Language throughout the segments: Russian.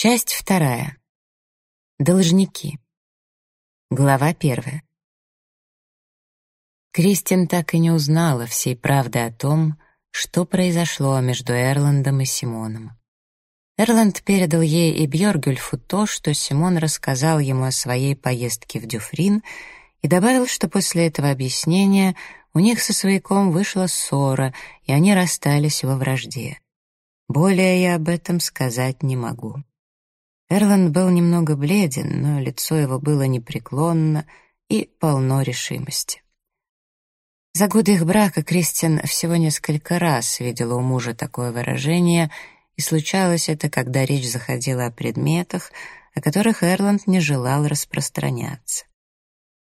Часть вторая. Должники. Глава первая. Кристин так и не узнала всей правды о том, что произошло между Эрландом и Симоном. Эрланд передал ей и Бьоргюльфу то, что Симон рассказал ему о своей поездке в Дюфрин, и добавил, что после этого объяснения у них со свояком вышла ссора, и они расстались во вражде. Более я об этом сказать не могу. Эрланд был немного бледен, но лицо его было непреклонно и полно решимости. За годы их брака Кристин всего несколько раз видела у мужа такое выражение, и случалось это, когда речь заходила о предметах, о которых Эрланд не желал распространяться.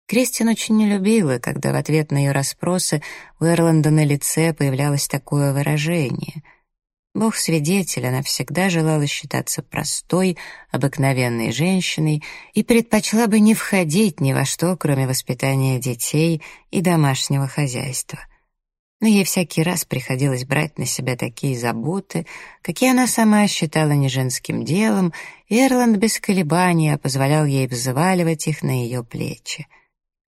Кристин очень не любила, когда в ответ на ее расспросы у Эрланда на лице появлялось такое выражение — Бог свидетель, она всегда желала считаться простой, обыкновенной женщиной и предпочла бы не входить ни во что, кроме воспитания детей и домашнего хозяйства. Но ей всякий раз приходилось брать на себя такие заботы, какие она сама считала не женским делом, и Эрланд без колебания позволял ей взваливать их на ее плечи —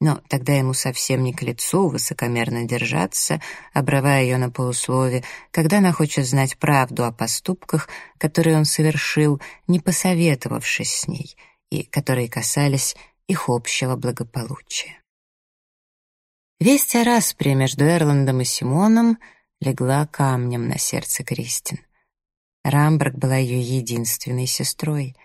но тогда ему совсем не к лицу высокомерно держаться, обрывая ее на полуслове, когда она хочет знать правду о поступках, которые он совершил, не посоветовавшись с ней, и которые касались их общего благополучия. Весть о распре между Эрландом и Симоном легла камнем на сердце Кристин. Рамберг была ее единственной сестрой.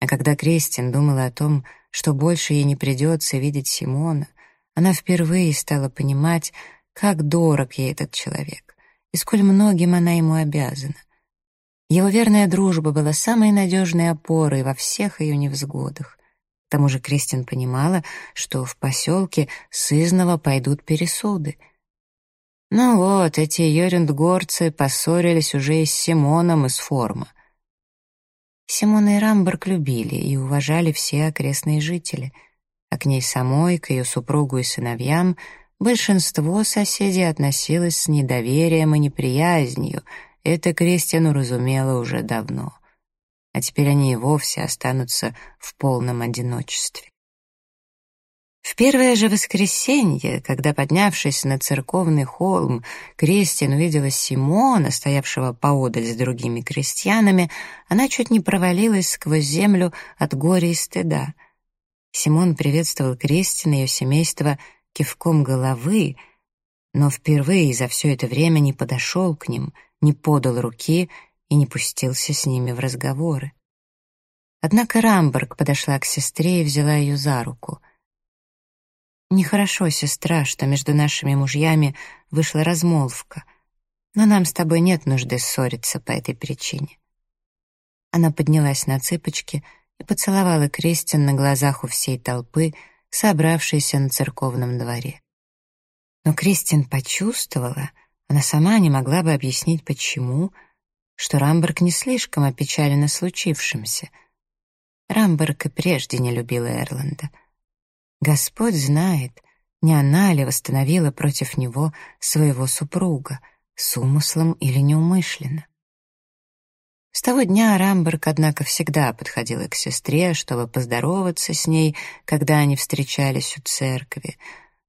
А когда Кристин думала о том, что больше ей не придется видеть Симона, она впервые стала понимать, как дорог ей этот человек и сколь многим она ему обязана. Его верная дружба была самой надежной опорой во всех ее невзгодах. К тому же Кристин понимала, что в поселке сызново пойдут пересуды. Ну вот, эти йорюндгорцы поссорились уже и с Симоном из форма. Симона и Рамберг любили и уважали все окрестные жители, а к ней самой, к ее супругу и сыновьям большинство соседей относилось с недоверием и неприязнью, это Кристину разумела уже давно. А теперь они и вовсе останутся в полном одиночестве. В первое же воскресенье, когда, поднявшись на церковный холм, Кристин увидела Симона, стоявшего поодаль с другими крестьянами, она чуть не провалилась сквозь землю от горя и стыда. Симон приветствовал Кристин и ее семейство кивком головы, но впервые за все это время не подошел к ним, не подал руки и не пустился с ними в разговоры. Однако Рамберг подошла к сестре и взяла ее за руку — Нехорошо, сестра, что между нашими мужьями вышла размолвка, но нам с тобой нет нужды ссориться по этой причине. Она поднялась на цыпочки и поцеловала Кристин на глазах у всей толпы, собравшейся на церковном дворе. Но Кристин почувствовала, она сама не могла бы объяснить, почему, что Рамберг не слишком опечалена случившимся. Рамберг и прежде не любила Эрланда — Господь знает, не она ли восстановила против него своего супруга, с умыслом или неумышленно. С того дня Рамберг, однако, всегда подходила к сестре, чтобы поздороваться с ней, когда они встречались у церкви.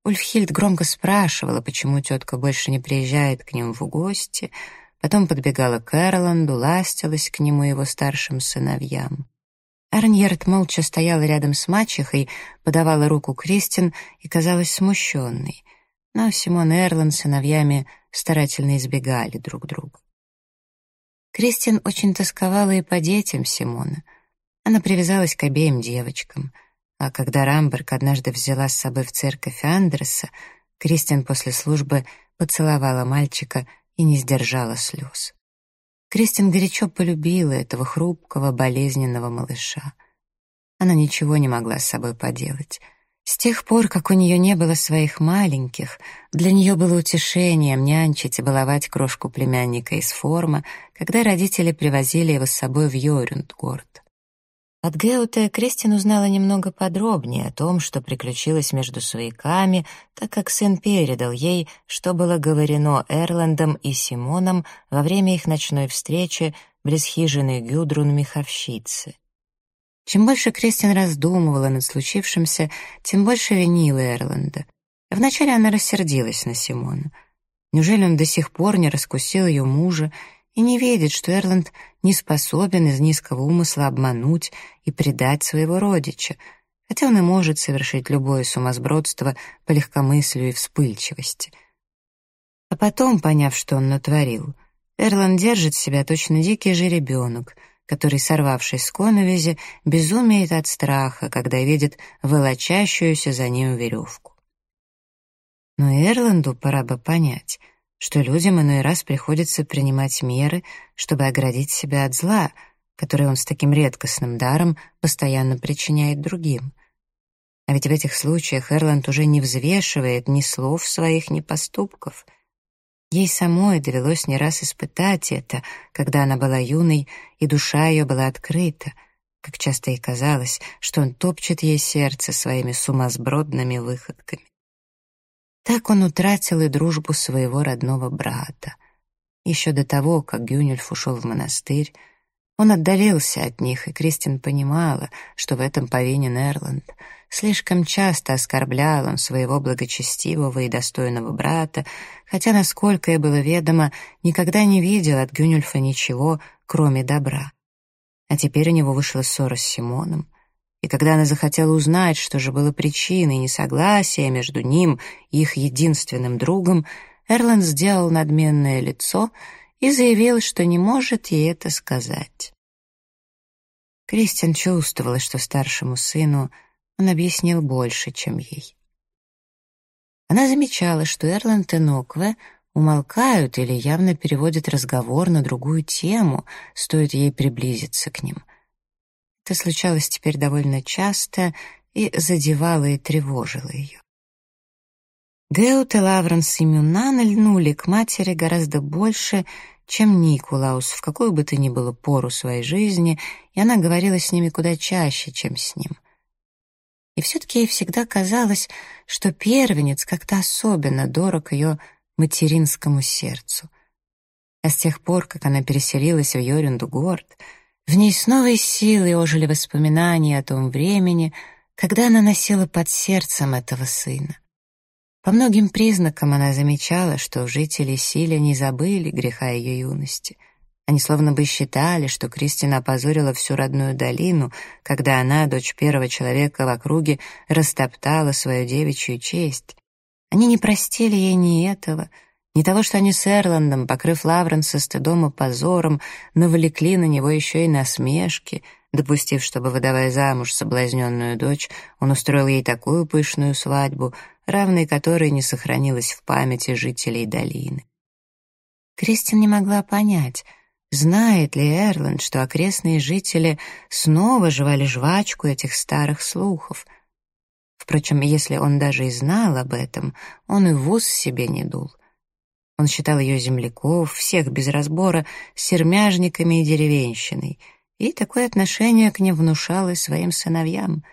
Ульфхильд громко спрашивала, почему тетка больше не приезжает к ним в гости, потом подбегала к Эрланду, ластилась к нему и его старшим сыновьям. Арньерд молча стояла рядом с мачехой, подавала руку Кристин и казалась смущенной. Но Симон и Эрлан с сыновьями старательно избегали друг друга. Кристин очень тосковала и по детям Симона. Она привязалась к обеим девочкам. А когда Рамберг однажды взяла с собой в церковь Андреса, Кристин после службы поцеловала мальчика и не сдержала слез. Кристин горячо полюбила этого хрупкого, болезненного малыша. Она ничего не могла с собой поделать. С тех пор, как у нее не было своих маленьких, для нее было утешением нянчить и баловать крошку племянника из форма, когда родители привозили его с собой в Йорюндгорд. От Геута Кристин узнала немного подробнее о том, что приключилось между свояками, так как сын передал ей, что было говорено Эрландом и Симоном во время их ночной встречи близ хижины Гюдрун Миховщицы. Чем больше Кристин раздумывала над случившимся, тем больше винила Эрланда. Вначале она рассердилась на Симона. Неужели он до сих пор не раскусил ее мужа и не видит, что Эрланд не способен из низкого умысла обмануть и предать своего родича, хотя он и может совершить любое сумасбродство по легкомыслию и вспыльчивости. А потом, поняв, что он натворил, Эрланд держит себя точно дикий же ребенок, который, сорвавшись с коновизи, безумеет от страха, когда видит волочащуюся за ним веревку. Но Эрланду пора бы понять — что людям иной раз приходится принимать меры, чтобы оградить себя от зла, которое он с таким редкостным даром постоянно причиняет другим. А ведь в этих случаях Эрланд уже не взвешивает ни слов своих, ни поступков. Ей самой довелось не раз испытать это, когда она была юной, и душа ее была открыта, как часто ей казалось, что он топчет ей сердце своими сумасбродными выходками. Так он утратил и дружбу своего родного брата. Еще до того, как Гюнюльф ушел в монастырь, он отдалился от них, и Кристин понимала, что в этом повинен Эрланд. Слишком часто оскорблял он своего благочестивого и достойного брата, хотя, насколько ей было ведомо, никогда не видел от Гюнюльфа ничего, кроме добра. А теперь у него вышла ссора с Симоном — и когда она захотела узнать, что же было причиной несогласия между ним и их единственным другом, Эрланд сделал надменное лицо и заявил, что не может ей это сказать. Кристиан чувствовала, что старшему сыну он объяснил больше, чем ей. Она замечала, что Эрланд и Нокве умолкают или явно переводят разговор на другую тему, стоит ей приблизиться к ним — это случалось теперь довольно часто и задевало и тревожило ее. Геут и Лавренс и Мюнан льнули к матери гораздо больше, чем Никулаус в какую бы то ни было пору своей жизни, и она говорила с ними куда чаще, чем с ним. И все-таки ей всегда казалось, что первенец как-то особенно дорог ее материнскому сердцу. А с тех пор, как она переселилась в Йорюндугорд, в ней с новой силой ожили воспоминания о том времени, когда она носила под сердцем этого сына. По многим признакам она замечала, что жители Силя не забыли греха ее юности. Они словно бы считали, что Кристина опозорила всю родную долину, когда она, дочь первого человека в округе, растоптала свою девичью честь. Они не простили ей ни этого — не того, что они с Эрландом, покрыв Лавренса стыдом и позором, навлекли на него еще и насмешки, допустив, чтобы, выдавая замуж соблазненную дочь, он устроил ей такую пышную свадьбу, равной которой не сохранилась в памяти жителей долины. Кристин не могла понять, знает ли Эрланд, что окрестные жители снова жевали жвачку этих старых слухов. Впрочем, если он даже и знал об этом, он и в ус себе не дул. Он считал ее земляков, всех без разбора, сермяжниками и деревенщиной, и такое отношение к ним внушал и своим сыновьям.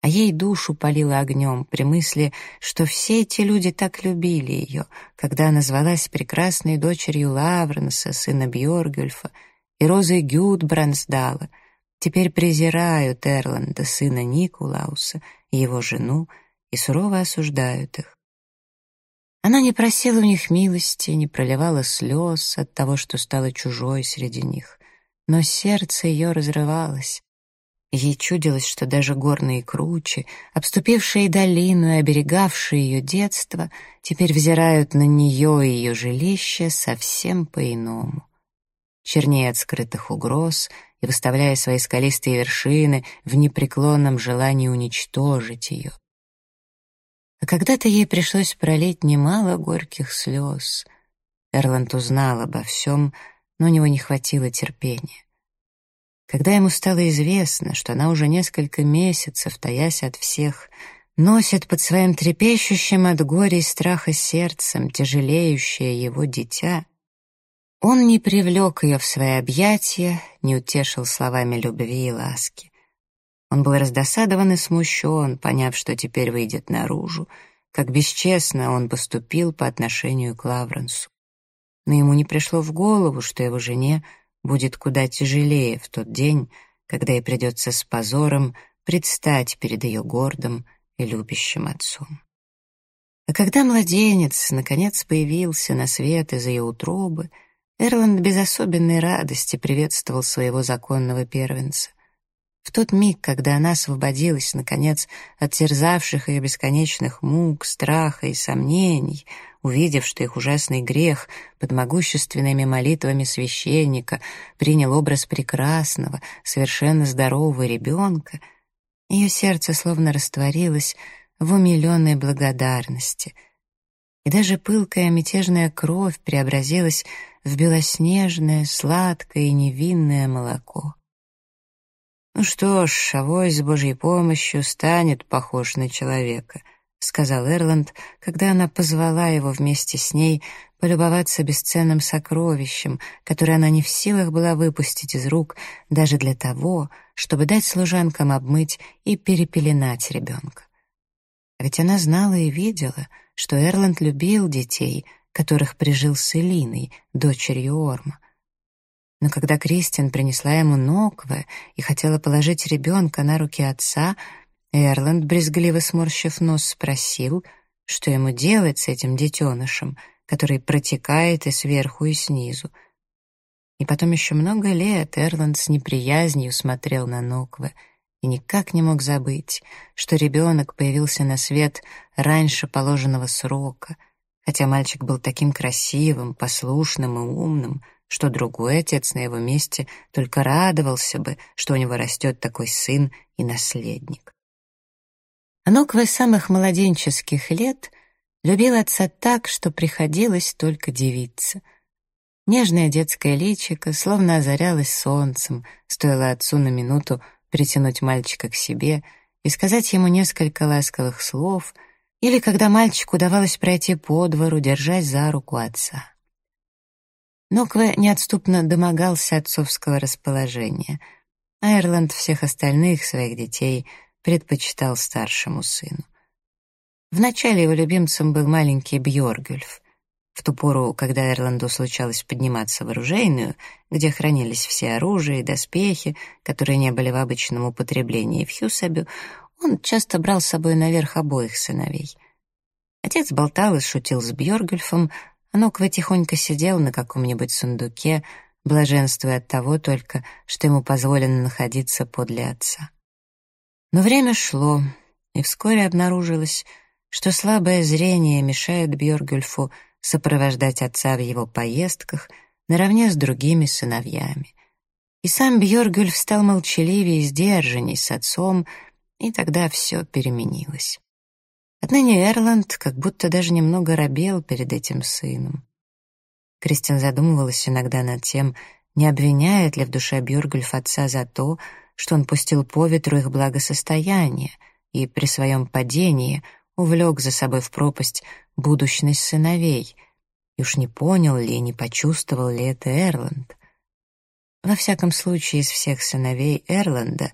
А ей душу палило огнем при мысли, что все эти люди так любили ее, когда она звалась прекрасной дочерью Лавренса, сына Бьоргюльфа, и Розы Гюдбрансдала, теперь презирают Эрланда, сына Никулауса, и его жену, и сурово осуждают их. Она не просила у них милости, не проливала слез от того, что стала чужой среди них, но сердце ее разрывалось. Ей чудилось, что даже горные кручи, обступившие долину и оберегавшие ее детство, теперь взирают на нее и ее жилище совсем по-иному. Чернее от скрытых угроз и выставляя свои скалистые вершины в непреклонном желании уничтожить ее. А когда-то ей пришлось пролить немало горьких слез. Эрланд узнал обо всем, но у него не хватило терпения. Когда ему стало известно, что она уже несколько месяцев, таясь от всех, носит под своим трепещущим от горя и страха сердцем тяжелеющее его дитя, он не привлек ее в свои объятия, не утешил словами любви и ласки. Он был раздосадован и смущен, поняв, что теперь выйдет наружу, как бесчестно он поступил по отношению к Лавренсу. Но ему не пришло в голову, что его жене будет куда тяжелее в тот день, когда ей придется с позором предстать перед ее гордым и любящим отцом. А когда младенец наконец появился на свет из ее утробы, Эрланд без особенной радости приветствовал своего законного первенца. В тот миг, когда она освободилась, наконец, от терзавших ее бесконечных мук, страха и сомнений, увидев, что их ужасный грех под могущественными молитвами священника принял образ прекрасного, совершенно здорового ребенка, ее сердце словно растворилось в умиленной благодарности. И даже пылкая мятежная кровь преобразилась в белоснежное, сладкое и невинное молоко. «Ну что ж, авось с Божьей помощью станет похож на человека», — сказал Эрланд, когда она позвала его вместе с ней полюбоваться бесценным сокровищем, которое она не в силах была выпустить из рук даже для того, чтобы дать служанкам обмыть и перепеленать ребенка. А ведь она знала и видела, что Эрланд любил детей, которых прижил с Элиной, дочерью Орма. Но когда Кристин принесла ему ноквы и хотела положить ребенка на руки отца, Эрланд, брезгливо сморщив нос, спросил, что ему делать с этим детенышем, который протекает и сверху, и снизу. И потом еще много лет Эрланд с неприязнью смотрел на ноквы и никак не мог забыть, что ребенок появился на свет раньше положенного срока, хотя мальчик был таким красивым, послушным и умным, что другой отец на его месте только радовался бы, что у него растет такой сын и наследник. Аноква с самых младенческих лет любил отца так, что приходилось только дивиться. Нежное детское личико словно озарялось солнцем, стоило отцу на минуту притянуть мальчика к себе и сказать ему несколько ласковых слов, или когда мальчику удавалось пройти по двору, держась за руку отца. Нокве неотступно домогался отцовского расположения. Айрланд всех остальных своих детей предпочитал старшему сыну. Вначале его любимцем был маленький Бьоргюльф. В ту пору, когда Эрланду случалось подниматься в оружейную, где хранились все оружие и доспехи, которые не были в обычном употреблении в Хьюсабю, он часто брал с собой наверх обоих сыновей. Отец болтал и шутил с Бьоргюльфом, Ноква тихонько сидел на каком-нибудь сундуке, блаженствуя от того только, что ему позволено находиться подле отца. Но время шло, и вскоре обнаружилось, что слабое зрение мешает Бьоргюльфу сопровождать отца в его поездках наравне с другими сыновьями. И сам Бьоргюльф стал молчаливее и сдержанней с отцом, и тогда все переменилось. Отныне Эрланд как будто даже немного робел перед этим сыном. Кристин задумывалась иногда над тем, не обвиняет ли в душе Бюргельф отца за то, что он пустил по ветру их благосостояние и при своем падении увлек за собой в пропасть будущность сыновей, и уж не понял ли, не почувствовал ли это Эрланд. Во всяком случае, из всех сыновей Эрланда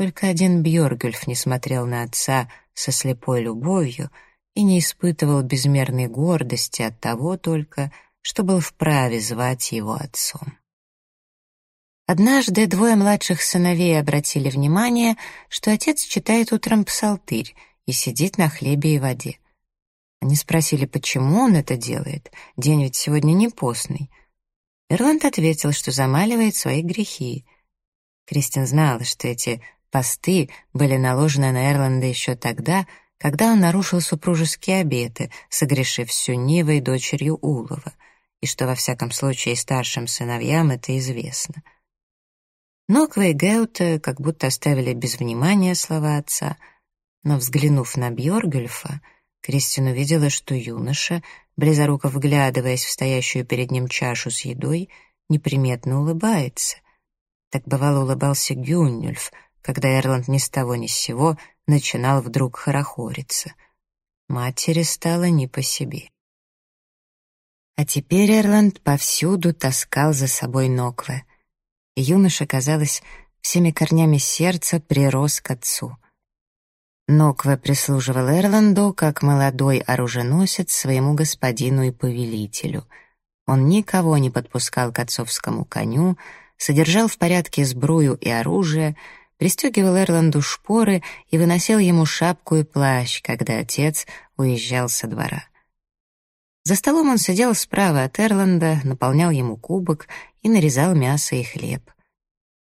только один Бьоргюльф не смотрел на отца со слепой любовью и не испытывал безмерной гордости от того только, что был вправе звать его отцом. Однажды двое младших сыновей обратили внимание, что отец читает утром псалтырь и сидит на хлебе и воде. Они спросили, почему он это делает, день ведь сегодня не постный. Ирланд ответил, что замаливает свои грехи. Кристин знала, что эти Посты были наложены на Эрланда еще тогда, когда он нарушил супружеские обеты, согрешив с Сюнивой дочерью Улова, и что во всяком случае старшим сыновьям это известно. Ноква и Геута как будто оставили без внимания слова отца, но, взглянув на Бьоргельфа, Кристин увидела, что юноша, близоруко вглядываясь в стоящую перед ним чашу с едой, неприметно улыбается. Так бывало улыбался Гюннюльф — когда Эрланд ни с того ни с сего начинал вдруг хорохориться. Матери стало не по себе. А теперь Эрланд повсюду таскал за собой Нокве. Юноша, казалось, всеми корнями сердца прирос к отцу. Нокве прислуживал Эрланду как молодой оруженосец своему господину и повелителю. Он никого не подпускал к отцовскому коню, содержал в порядке сбрую и оружие, пристегивал Эрланду шпоры и выносил ему шапку и плащ, когда отец уезжал со двора. За столом он сидел справа от Эрланда, наполнял ему кубок и нарезал мясо и хлеб.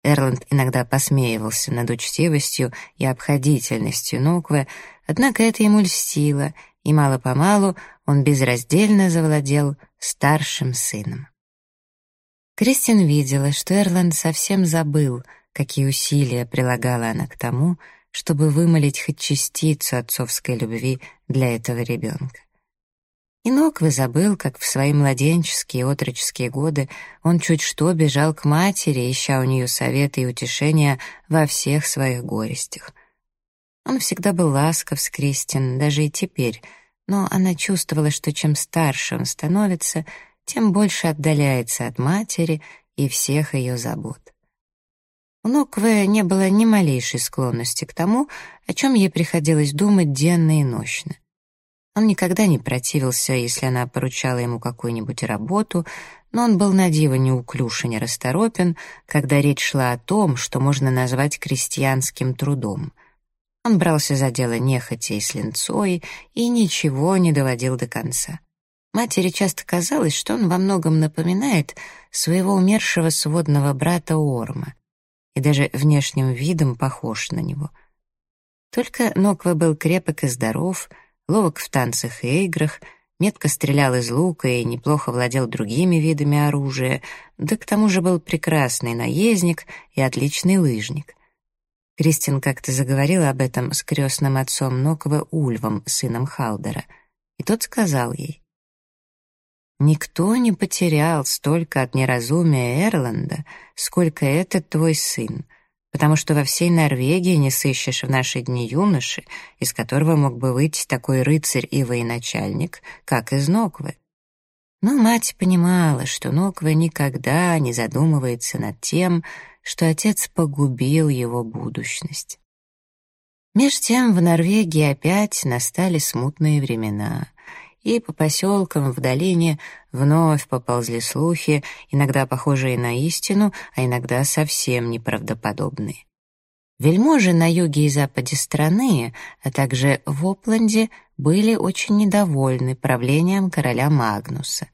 Эрланд иногда посмеивался над учтивостью и обходительностью Нокве, однако это ему льстило, и мало-помалу он безраздельно завладел старшим сыном. Кристин видела, что Эрланд совсем забыл, какие усилия прилагала она к тому, чтобы вымолить хоть частицу отцовской любви для этого ребенка. И Ноквы забыл, как в свои младенческие и отроческие годы он чуть что бежал к матери, ища у нее советы и утешения во всех своих горестях. Он всегда был ласков с Кристин, даже и теперь, но она чувствовала, что чем старше он становится, тем больше отдаляется от матери и всех ее забот. У Ноквы не было ни малейшей склонности к тому, о чем ей приходилось думать денно и нощно. Он никогда не противился, если она поручала ему какую-нибудь работу, но он был на диво неуклюж и нерасторопен, когда речь шла о том, что можно назвать крестьянским трудом. Он брался за дело нехотя и с линцой и ничего не доводил до конца. Матери часто казалось, что он во многом напоминает своего умершего сводного брата Орма и даже внешним видом похож на него. Только Ноква был крепок и здоров — ловок в танцах и играх, метко стрелял из лука и неплохо владел другими видами оружия, да к тому же был прекрасный наездник и отличный лыжник. Кристин как-то заговорила об этом с крестным отцом Нокова Ульвом, сыном Халдера, и тот сказал ей, «Никто не потерял столько от неразумия Эрланда, сколько этот твой сын, потому что во всей Норвегии не сыщешь в наши дни юноши, из которого мог бы выйти такой рыцарь и военачальник, как из Ноквы. Но мать понимала, что Ноква никогда не задумывается над тем, что отец погубил его будущность. Меж тем в Норвегии опять настали смутные времена — и по поселкам в долине вновь поползли слухи, иногда похожие на истину, а иногда совсем неправдоподобные. Вельможи на юге и западе страны, а также в Опленде, были очень недовольны правлением короля Магнуса.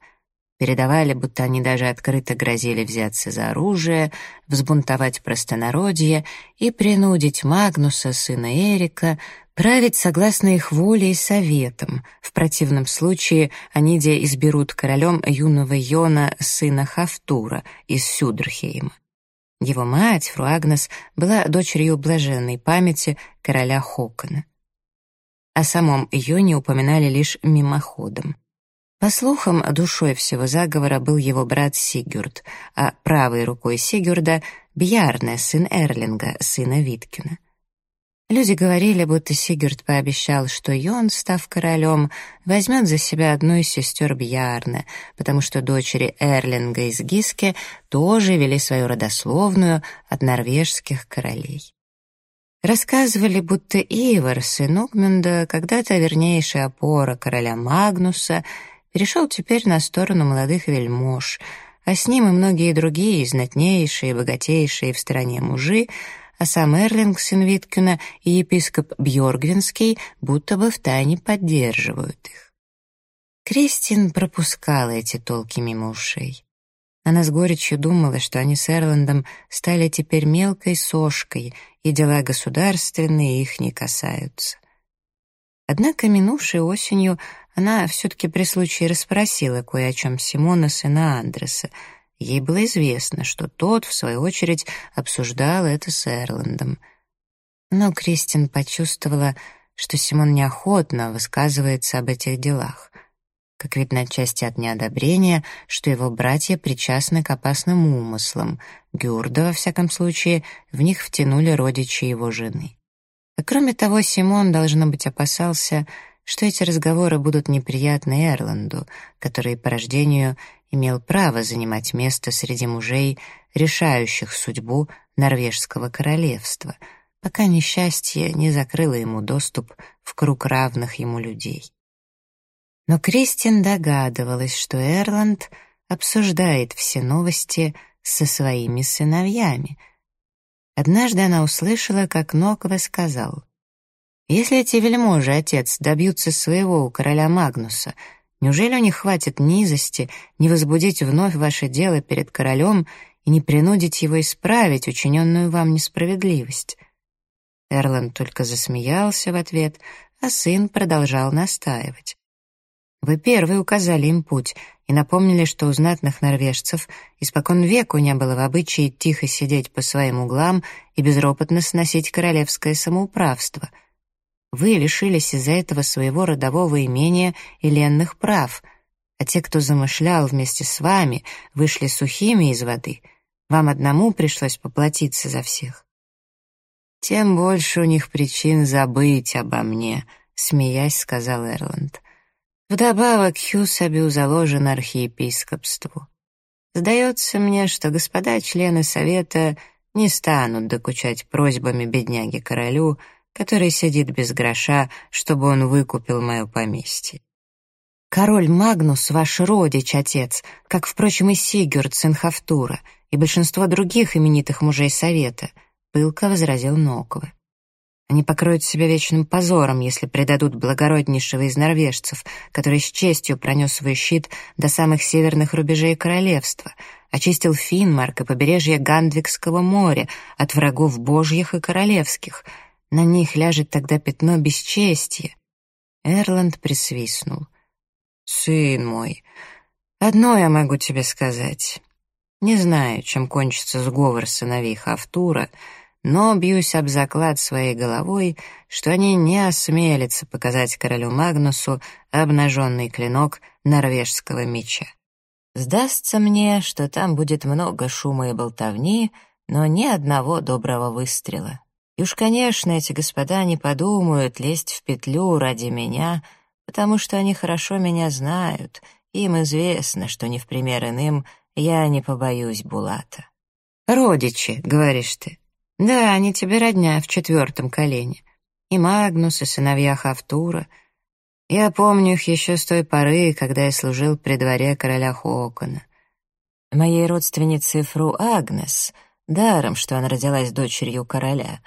Передавали, будто они даже открыто грозили взяться за оружие, взбунтовать простонародье и принудить Магнуса, сына Эрика, править согласно их воле и советам. В противном случае они де изберут королем юного Йона, сына Хафтура из Сюдрхейма. Его мать, фру Агнес, была дочерью блаженной памяти короля Хокона. О самом Йоне упоминали лишь мимоходом. По слухам, душой всего заговора был его брат Сигюрд, а правой рукой Сигюрда — Бьярне, сын Эрлинга, сына Виткина. Люди говорили, будто Сигурд пообещал, что Йон, став королем, возьмет за себя одну из сестер Бьярны, потому что дочери Эрлинга из Гиске тоже вели свою родословную от норвежских королей. Рассказывали, будто Ивар, сын Огмюнда, когда-то вернейшая опора короля Магнуса, перешел теперь на сторону молодых вельмож, а с ним и многие другие знатнейшие богатейшие в стране мужи а сам Эрлинг, сын Виткина, и епископ Бьоргвинский будто бы втайне поддерживают их. Кристин пропускала эти толки мимо ушей. Она с горечью думала, что они с Эрландом стали теперь мелкой сошкой, и дела государственные их не касаются. Однако минувшей осенью она все-таки при случае расспросила кое о чем Симона, сына Андреса, Ей было известно, что тот, в свою очередь, обсуждал это с Эрландом. Но Кристин почувствовала, что Симон неохотно высказывается об этих делах. Как видно, отчасти от неодобрения, что его братья причастны к опасным умыслам. Гюрда, во всяком случае, в них втянули родичи его жены. А кроме того, Симон, должно быть, опасался, что эти разговоры будут неприятны Эрланду, который по рождению имел право занимать место среди мужей, решающих судьбу норвежского королевства, пока несчастье не закрыло ему доступ в круг равных ему людей. Но Кристин догадывалась, что Эрланд обсуждает все новости со своими сыновьями. Однажды она услышала, как Ноква сказал, «Если эти вельможи, отец, добьются своего у короля Магнуса, неужели у них хватит низости не возбудить вновь ваше дело перед королем и не принудить его исправить учиненную вам несправедливость?» Эрланд только засмеялся в ответ, а сын продолжал настаивать. Вы первые указали им путь и напомнили, что у знатных норвежцев испокон веку не было в обычае тихо сидеть по своим углам и безропотно сносить королевское самоуправство. Вы лишились из-за этого своего родового имения и ленных прав, а те, кто замышлял вместе с вами, вышли сухими из воды. Вам одному пришлось поплатиться за всех. «Тем больше у них причин забыть обо мне», — смеясь сказал Эрланд. Вдобавок Хьюсабю заложено архиепископству. Сдается мне, что господа члены совета не станут докучать просьбами бедняги королю, который сидит без гроша, чтобы он выкупил мое поместье. Король Магнус — ваш родич, отец, как, впрочем, и Сигюрд, сын Хафтура, и большинство других именитых мужей совета, — пылко возразил Нокова. Они покроют себя вечным позором, если предадут благороднейшего из норвежцев, который с честью пронес свой щит до самых северных рубежей королевства, очистил Финмарк и побережье Гандвикского моря от врагов божьих и королевских. На них ляжет тогда пятно бесчестия. Эрланд присвистнул. «Сын мой, одно я могу тебе сказать. Не знаю, чем кончится сговор сыновей Хафтура, — но бьюсь об заклад своей головой, что они не осмелятся показать королю Магнусу обнаженный клинок норвежского меча. Сдастся мне, что там будет много шума и болтовни, но ни одного доброго выстрела. И уж, конечно, эти господа не подумают лезть в петлю ради меня, потому что они хорошо меня знают, им известно, что не в пример иным я не побоюсь Булата. «Родичи», — говоришь ты, да, они тебе родня в четвертом колене. И Магнус, и сыновья Хафтура. Я помню их еще с той поры, когда я служил при дворе короля Хокона. Моей родственнице Фру Агнес, даром, что она родилась дочерью короля,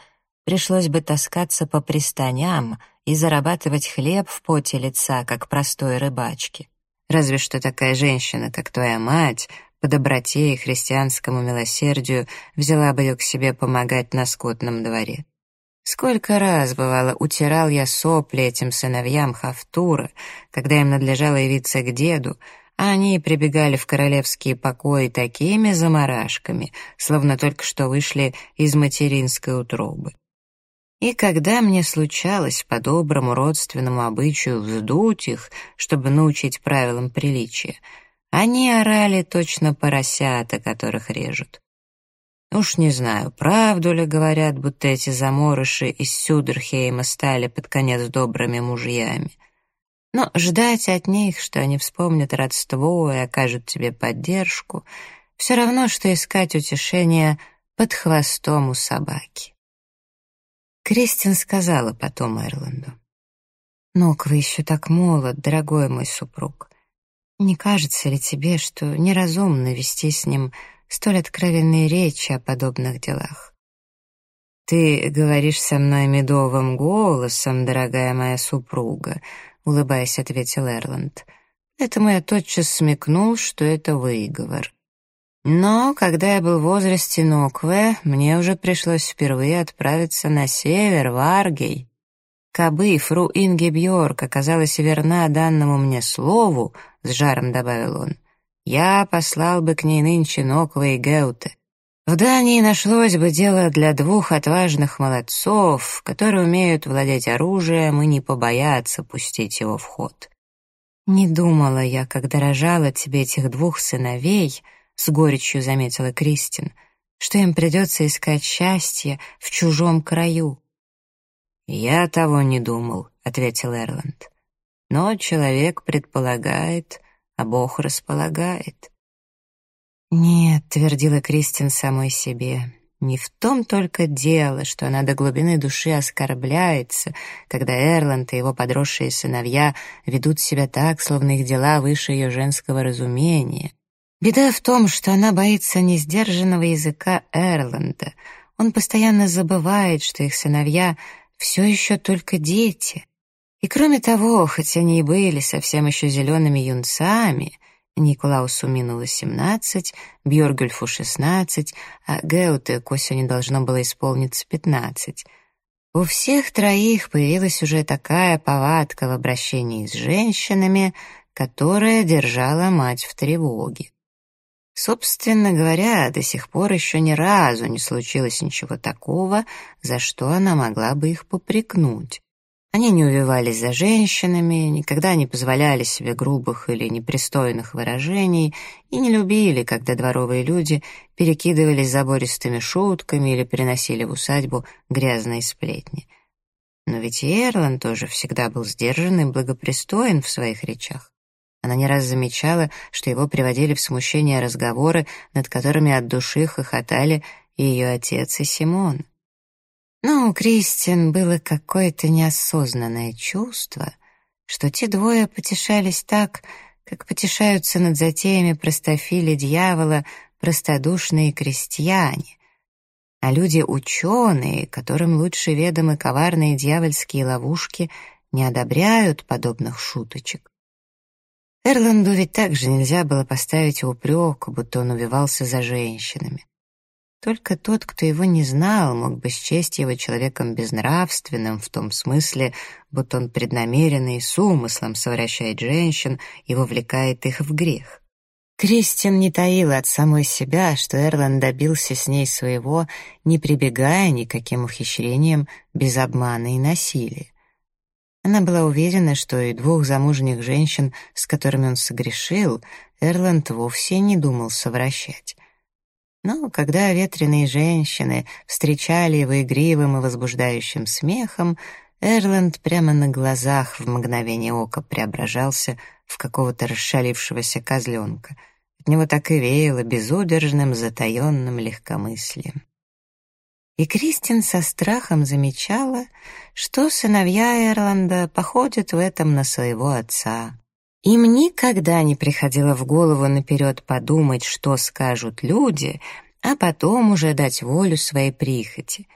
пришлось бы таскаться по пристаням и зарабатывать хлеб в поте лица, как простой рыбачке. Разве что такая женщина, как твоя мать, по доброте и христианскому милосердию взяла бы ее к себе помогать на скотном дворе. Сколько раз, бывало, утирал я сопли этим сыновьям Хафтура, когда им надлежало явиться к деду, а они прибегали в королевские покои такими заморашками, словно только что вышли из материнской утробы. И когда мне случалось по доброму родственному обычаю вздуть их, чтобы научить правилам приличия, они орали точно поросята, которых режут. Уж не знаю, правду ли говорят, будто эти заморыши из Сюдерхейма стали под конец добрыми мужьями. Но ждать от них, что они вспомнят родство и окажут тебе поддержку, все равно, что искать утешение под хвостом у собаки. Кристин сказала потом Эрланду. «Нок, вы еще так молод, дорогой мой супруг. Не кажется ли тебе, что неразумно вести с ним столь откровенные речи о подобных делах? «Ты говоришь со мной медовым голосом, дорогая моя супруга», — улыбаясь, ответил Эрланд. Поэтому я тотчас смекнул, что это выговор. Но, когда я был в возрасте Нокве, мне уже пришлось впервые отправиться на север, в Аргей. Кабы фру Инге Бьорк оказалась верна данному мне слову, — с жаром добавил он, — я послал бы к ней нынче Ноква и Геуте. В Дании нашлось бы дело для двух отважных молодцов, которые умеют владеть оружием и не побоятся пустить его в ход. «Не думала я, когда рожала тебе этих двух сыновей», — с горечью заметила Кристин, «что им придется искать счастье в чужом краю». «Я того не думал», — ответил Эрланд. «Но человек предполагает, а Бог располагает». «Нет», — твердила Кристин самой себе, Не в том только дело, что она до глубины души оскорбляется, когда Эрланд и его подросшие сыновья ведут себя так, словно их дела выше ее женского разумения. Беда в том, что она боится несдержанного языка Эрланда. Он постоянно забывает, что их сыновья все еще только дети. И кроме того, хоть они и были совсем еще зелеными юнцами, Николаусу минуло семнадцать, Бьоргюльфу шестнадцать, а Геуте к осени должно было исполниться пятнадцать. У всех троих появилась уже такая повадка в обращении с женщинами, которая держала мать в тревоге. Собственно говоря, до сих пор еще ни разу не случилось ничего такого, за что она могла бы их попрекнуть. Они не увивались за женщинами, никогда не позволяли себе грубых или непристойных выражений и не любили, когда дворовые люди перекидывались забористыми шутками или приносили в усадьбу грязные сплетни. Но ведь и Эрлан тоже всегда был сдержан и благопристоен в своих речах. Она не раз замечала, что его приводили в смущение разговоры, над которыми от души хохотали ее отец и Симон. Но у Кристин было какое-то неосознанное чувство, что те двое потешались так, как потешаются над затеями простофили дьявола простодушные крестьяне, а люди-ученые, которым лучше ведомы коварные дьявольские ловушки, не одобряют подобных шуточек. Эрланду ведь также нельзя было поставить упрек, будто он увивался за женщинами. Только тот, кто его не знал, мог бы счесть его человеком безнравственным в том смысле, будто он преднамеренно и с умыслом совращает женщин и вовлекает их в грех. Кристин не таила от самой себя, что Эрлан добился с ней своего, не прибегая никаким ухищрениям без обмана и насилия. Она была уверена, что и двух замужних женщин, с которыми он согрешил, Эрланд вовсе не думал совращать. Но когда ветреные женщины встречали его игривым и возбуждающим смехом, Эрланд прямо на глазах в мгновение ока преображался в какого-то расшалившегося козленка. От него так и веяло безудержным, затаенным легкомыслием. И Кристин со страхом замечала, что сыновья Эрланда походят в этом на своего отца. Им никогда не приходило в голову наперед подумать, что скажут люди, а потом уже дать волю своей прихоти.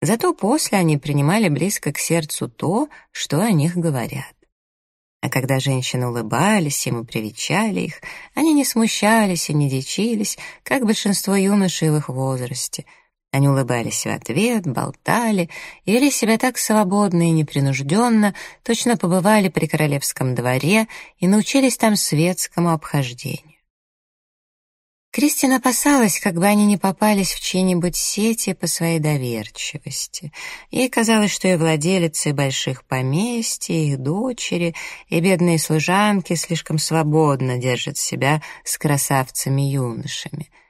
Зато после они принимали близко к сердцу то, что о них говорят. А когда женщины улыбались им и привечали их, они не смущались и не дичились, как большинство юношей в их возрасте — они улыбались в ответ, болтали вели себя так свободно и непринужденно, точно побывали при королевском дворе и научились там светскому обхождению. Кристин опасалась, как бы они не попались в чьи-нибудь сети по своей доверчивости. Ей казалось, что и владелицы больших поместьй, их дочери, и бедные служанки слишком свободно держат себя с красавцами-юношами —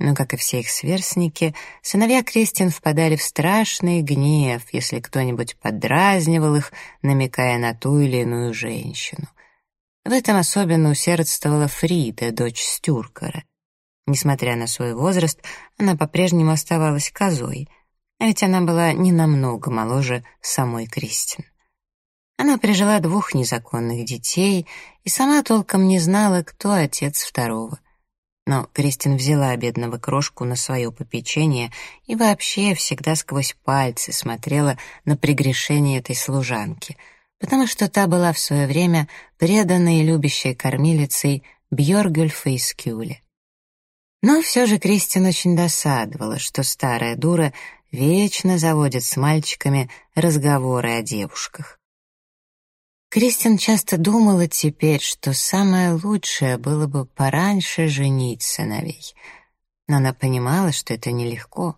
но, как и все их сверстники, сыновья Кристин впадали в страшный гнев, если кто-нибудь подразнивал их, намекая на ту или иную женщину. В этом особенно усердствовала Фрида, дочь Стюркера. Несмотря на свой возраст, она по-прежнему оставалась козой, а ведь она была не намного моложе самой Кристин. Она прижила двух незаконных детей и сама толком не знала, кто отец второго — но Кристин взяла бедного крошку на свое попечение и вообще всегда сквозь пальцы смотрела на прегрешение этой служанки, потому что та была в свое время преданной и любящей кормилицей Бьоргюльфа из Кюля. Но все же Кристин очень досадовала, что старая дура вечно заводит с мальчиками разговоры о девушках. Кристин часто думала теперь, что самое лучшее было бы пораньше женить сыновей. Но она понимала, что это нелегко.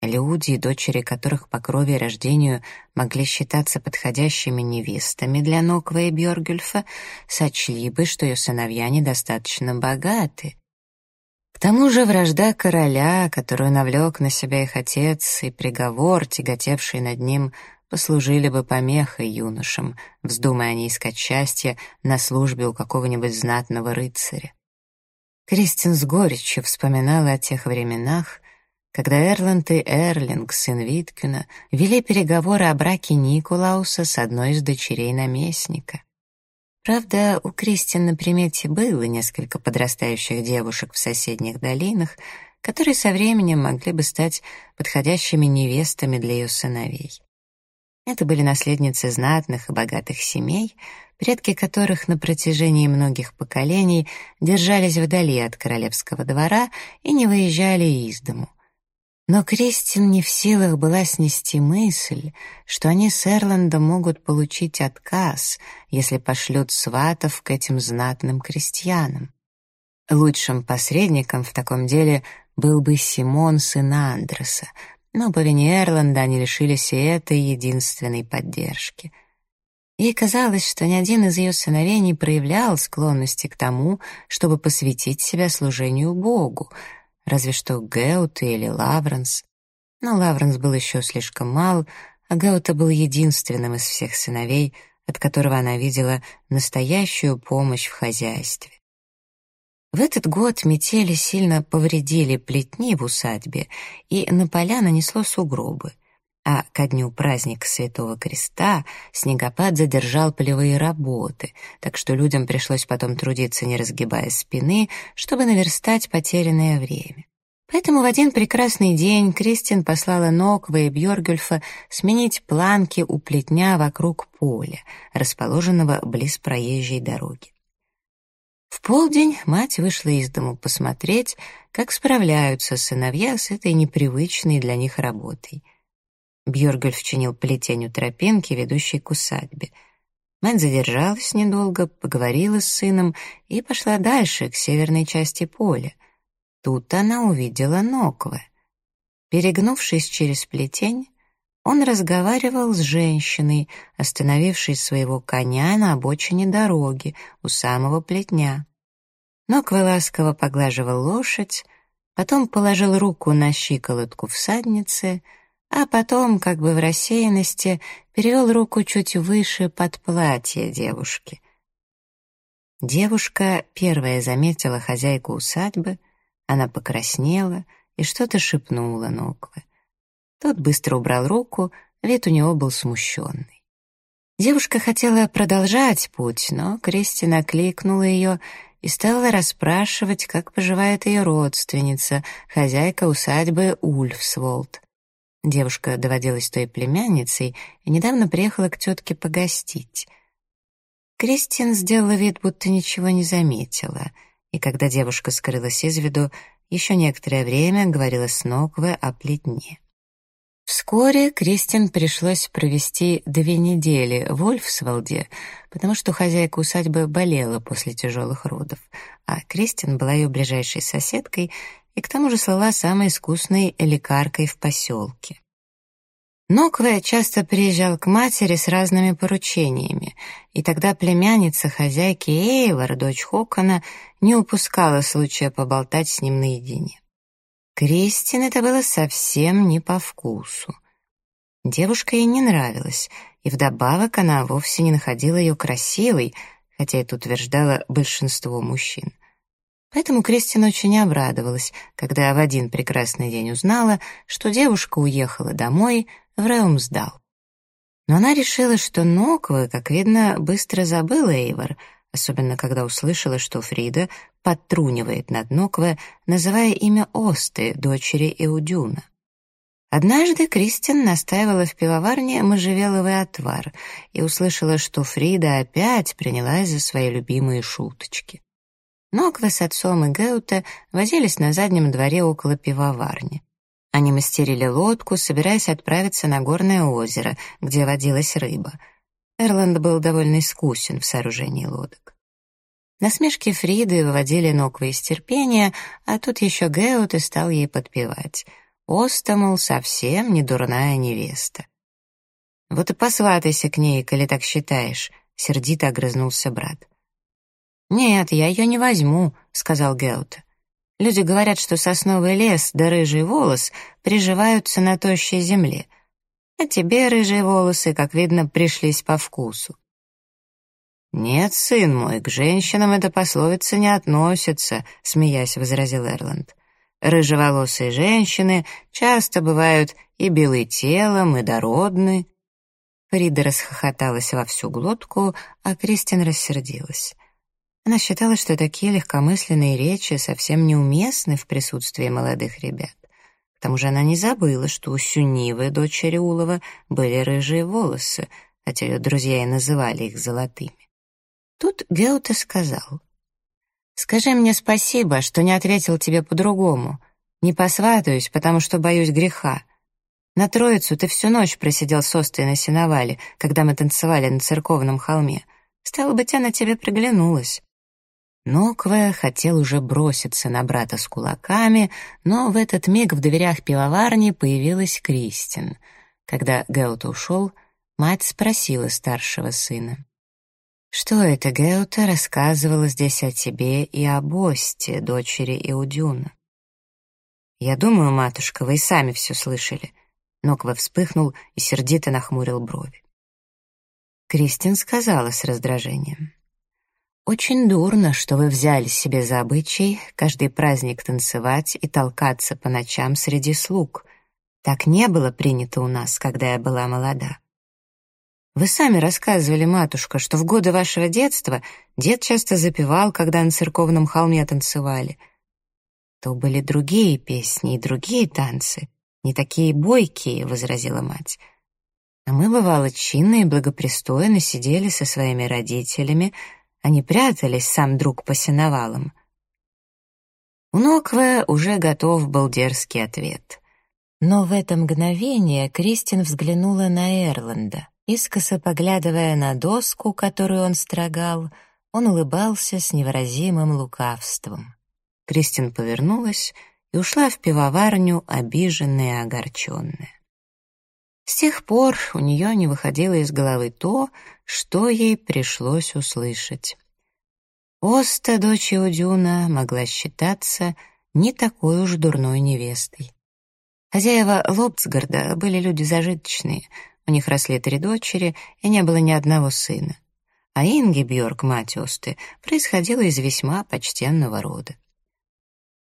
Люди, дочери которых по крови и рождению могли считаться подходящими невестами для Ноква и Бьоргюльфа, сочли бы, что ее сыновья недостаточно богаты. К тому же вражда короля, которую навлек на себя их отец, и приговор, тяготевший над ним, послужили бы помехой юношам, вздумая они искать счастье на службе у какого-нибудь знатного рыцаря. Кристин с горечью вспоминала о тех временах, когда Эрланд и Эрлинг, сын Виткина, вели переговоры о браке Николауса с одной из дочерей наместника. Правда, у Кристин на примете было несколько подрастающих девушек в соседних долинах, которые со временем могли бы стать подходящими невестами для ее сыновей. Это были наследницы знатных и богатых семей, предки которых на протяжении многих поколений держались вдали от королевского двора и не выезжали из дому. Но Кристин не в силах была снести мысль, что они с Эрландом могут получить отказ, если пошлют сватов к этим знатным крестьянам. Лучшим посредником в таком деле был бы Симон, сын Андреса, но по Эрланда они лишились и этой единственной поддержки. Ей казалось, что ни один из ее сыновей не проявлял склонности к тому, чтобы посвятить себя служению Богу, разве что Геута или Лавренс. Но Лавренс был еще слишком мал, а Геута был единственным из всех сыновей, от которого она видела настоящую помощь в хозяйстве. В этот год метели сильно повредили плетни в усадьбе, и на поля нанесло сугробы. А ко дню праздника Святого Креста снегопад задержал полевые работы, так что людям пришлось потом трудиться, не разгибая спины, чтобы наверстать потерянное время. Поэтому в один прекрасный день Кристин послала Ноква и Бьоргюльфа сменить планки у плетня вокруг поля, расположенного близ проезжей дороги. В полдень мать вышла из дому посмотреть, как справляются сыновья с этой непривычной для них работой. Бьоргольф чинил плетень у тропинки, ведущей к усадьбе. Мать задержалась недолго, поговорила с сыном и пошла дальше, к северной части поля. Тут она увидела Ноква. Перегнувшись через плетень, он разговаривал с женщиной, остановившей своего коня на обочине дороги у самого плетня. Ноква ласково поглаживал лошадь, потом положил руку на щиколотку всадницы, а потом, как бы в рассеянности, перевел руку чуть выше под платье девушки. Девушка первая заметила хозяйку усадьбы, она покраснела и что-то шепнула Нокве. Тот быстро убрал руку, вид у него был смущенный. Девушка хотела продолжать путь, но Кристина кликнула ее и стала расспрашивать, как поживает ее родственница, хозяйка усадьбы Ульфсволд. Девушка доводилась той племянницей и недавно приехала к тетке погостить. Кристин сделала вид, будто ничего не заметила, и когда девушка скрылась из виду, еще некоторое время говорила с Нокве о плетне. Вскоре Кристин пришлось провести две недели в Ольфсвалде, потому что хозяйка усадьбы болела после тяжелых родов, а Кристин была ее ближайшей соседкой и к тому же слала самой искусной лекаркой в поселке. Нокве часто приезжал к матери с разными поручениями, и тогда племянница хозяйки Эйвор, дочь Хокона, не упускала случая поболтать с ним наедине. Кристин это было совсем не по вкусу. Девушка ей не нравилась, и вдобавок она вовсе не находила ее красивой, хотя это утверждало большинство мужчин. Поэтому Кристин очень обрадовалась, когда в один прекрасный день узнала, что девушка уехала домой в Реумсдал. Но она решила, что Ноква, как видно, быстро забыла Эйвор — особенно когда услышала, что Фрида подтрунивает над Нокве, называя имя Осты, дочери Эудюна. Однажды Кристин настаивала в пивоварне можжевеловый отвар и услышала, что Фрида опять принялась за свои любимые шуточки. Нокве с отцом и Геуте возились на заднем дворе около пивоварни. Они мастерили лодку, собираясь отправиться на горное озеро, где водилась рыба — Эрланд был довольно искусен в сооружении лодок. Насмешки Фриды выводили Ноква из терпения, а тут еще Геут и стал ей подпевать. Оста, мол, совсем не дурная невеста. «Вот и посватайся к ней, коли так считаешь», — сердито огрызнулся брат. «Нет, я ее не возьму», — сказал Геут. «Люди говорят, что сосновый лес да рыжий волос приживаются на тощей земле, а тебе рыжие волосы, как видно, пришлись по вкусу. «Нет, сын мой, к женщинам эта пословица не относится», — смеясь возразил Эрланд. рыжеволосые женщины часто бывают и белы телом, и дородны». Фрида расхохоталась во всю глотку, а Кристин рассердилась. Она считала, что такие легкомысленные речи совсем неуместны в присутствии молодых ребят. Тому же она не забыла, что у Сюнивы, дочери Улова, были рыжие волосы, хотя ее друзья и называли их золотыми. Тут Геуте сказал, «Скажи мне спасибо, что не ответил тебе по-другому. Не посватаюсь, потому что боюсь греха. На Троицу ты всю ночь просидел с Остой на сеновале, когда мы танцевали на церковном холме. Стало быть, она тебе приглянулась. Но Кве хотел уже броситься на брата с кулаками, но в этот миг в дверях пивоварни появилась Кристин. Когда Геута ушел, мать спросила старшего сына. «Что это Геута рассказывала здесь о тебе и о Босте, дочери Иудюна?» «Я думаю, матушка, вы и сами все слышали». Ноква вспыхнул и сердито нахмурил брови. Кристин сказала с раздражением. «Очень дурно, что вы взяли себе за обычай каждый праздник танцевать и толкаться по ночам среди слуг. Так не было принято у нас, когда я была молода. Вы сами рассказывали, матушка, что в годы вашего детства дед часто запевал, когда на церковном холме танцевали. То были другие песни и другие танцы, не такие бойкие», — возразила мать. «А мы, бывало, чинно и благопристойно сидели со своими родителями, они прятались сам друг по сеновалам. У Нокве уже готов был дерзкий ответ. Но в это мгновение Кристин взглянула на Эрланда. Искоса поглядывая на доску, которую он строгал, он улыбался с невыразимым лукавством. Кристин повернулась и ушла в пивоварню, обиженная и огорченная. С тех пор у нее не выходило из головы то, что ей пришлось услышать. Оста, дочь Иудюна, могла считаться не такой уж дурной невестой. Хозяева Лобцгарда были люди зажиточные, у них росли три дочери, и не было ни одного сына. А Инги Бьорк, мать Осты, происходила из весьма почтенного рода.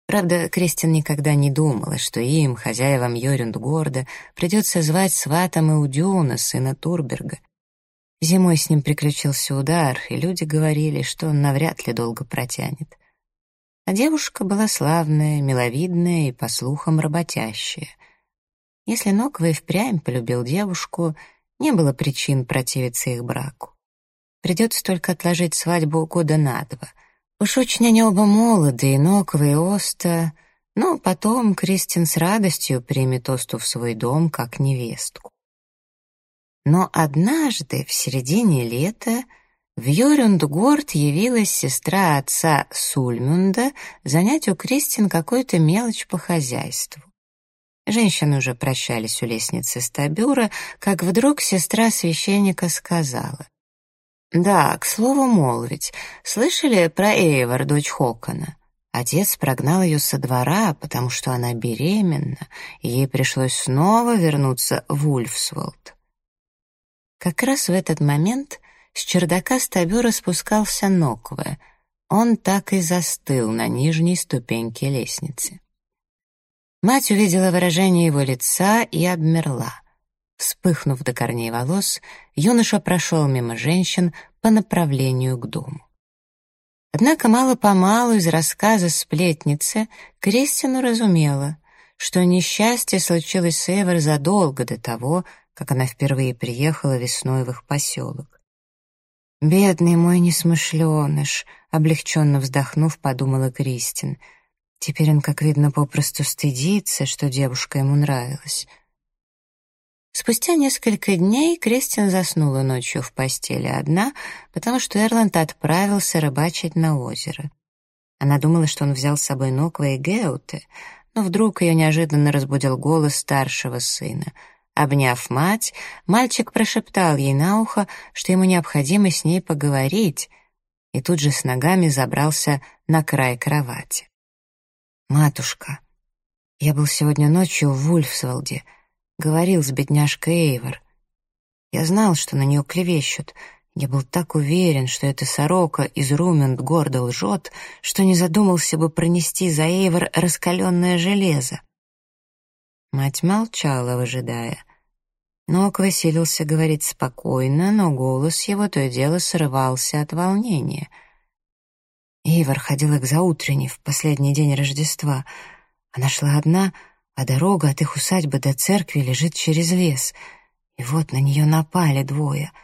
Правда, Кристин никогда не думала, что им, хозяевам Йорюндгорда, придется звать сватом Иудиона, сына Турберга. Зимой с ним приключился удар, и люди говорили, что он навряд ли долго протянет. А девушка была славная, миловидная и, по слухам, работящая. Если Ноква впрямь полюбил девушку, не было причин противиться их браку. Придется только отложить свадьбу года на два — Уж очень они оба молоды, и Нокова, и Оста, но потом Кристин с радостью примет Осту в свой дом как невестку. Но однажды, в середине лета, в Йорюндгорд явилась сестра отца Сульмюнда занять у Кристин какую-то мелочь по хозяйству. Женщины уже прощались у лестницы стабюра, как вдруг сестра священника сказала — да, к слову молвить, слышали про Эйвор, дочь Хокона? Отец прогнал ее со двора, потому что она беременна, и ей пришлось снова вернуться в Ульфсволд. Как раз в этот момент с чердака стабюра спускался Нокве. Он так и застыл на нижней ступеньке лестницы. Мать увидела выражение его лица и обмерла — Вспыхнув до корней волос, юноша прошел мимо женщин по направлению к дому. Однако мало-помалу из рассказа сплетницы Кристину разумела, что несчастье случилось с Эвер задолго до того, как она впервые приехала весной в их поселок. «Бедный мой несмышленыш», — облегченно вздохнув, подумала Кристин. «Теперь он, как видно, попросту стыдится, что девушка ему нравилась». Спустя несколько дней Кристин заснула ночью в постели одна, потому что Эрланд отправился рыбачить на озеро. Она думала, что он взял с собой Ноква и Геуте, но вдруг ее неожиданно разбудил голос старшего сына. Обняв мать, мальчик прошептал ей на ухо, что ему необходимо с ней поговорить, и тут же с ногами забрался на край кровати. «Матушка, я был сегодня ночью в Вульфсвалде», говорил с бедняжкой Эйвор. Я знал, что на нее клевещут. Я был так уверен, что эта сорока из Румент гордо лжет, что не задумался бы пронести за Эйвор раскаленное железо. Мать молчала, выжидая. Нок высилился говорить спокойно, но голос его то и дело срывался от волнения. Эйвор ходила к заутренней в последний день Рождества. Она шла одна, а дорога от их усадьбы до церкви лежит через лес. И вот на нее напали двое —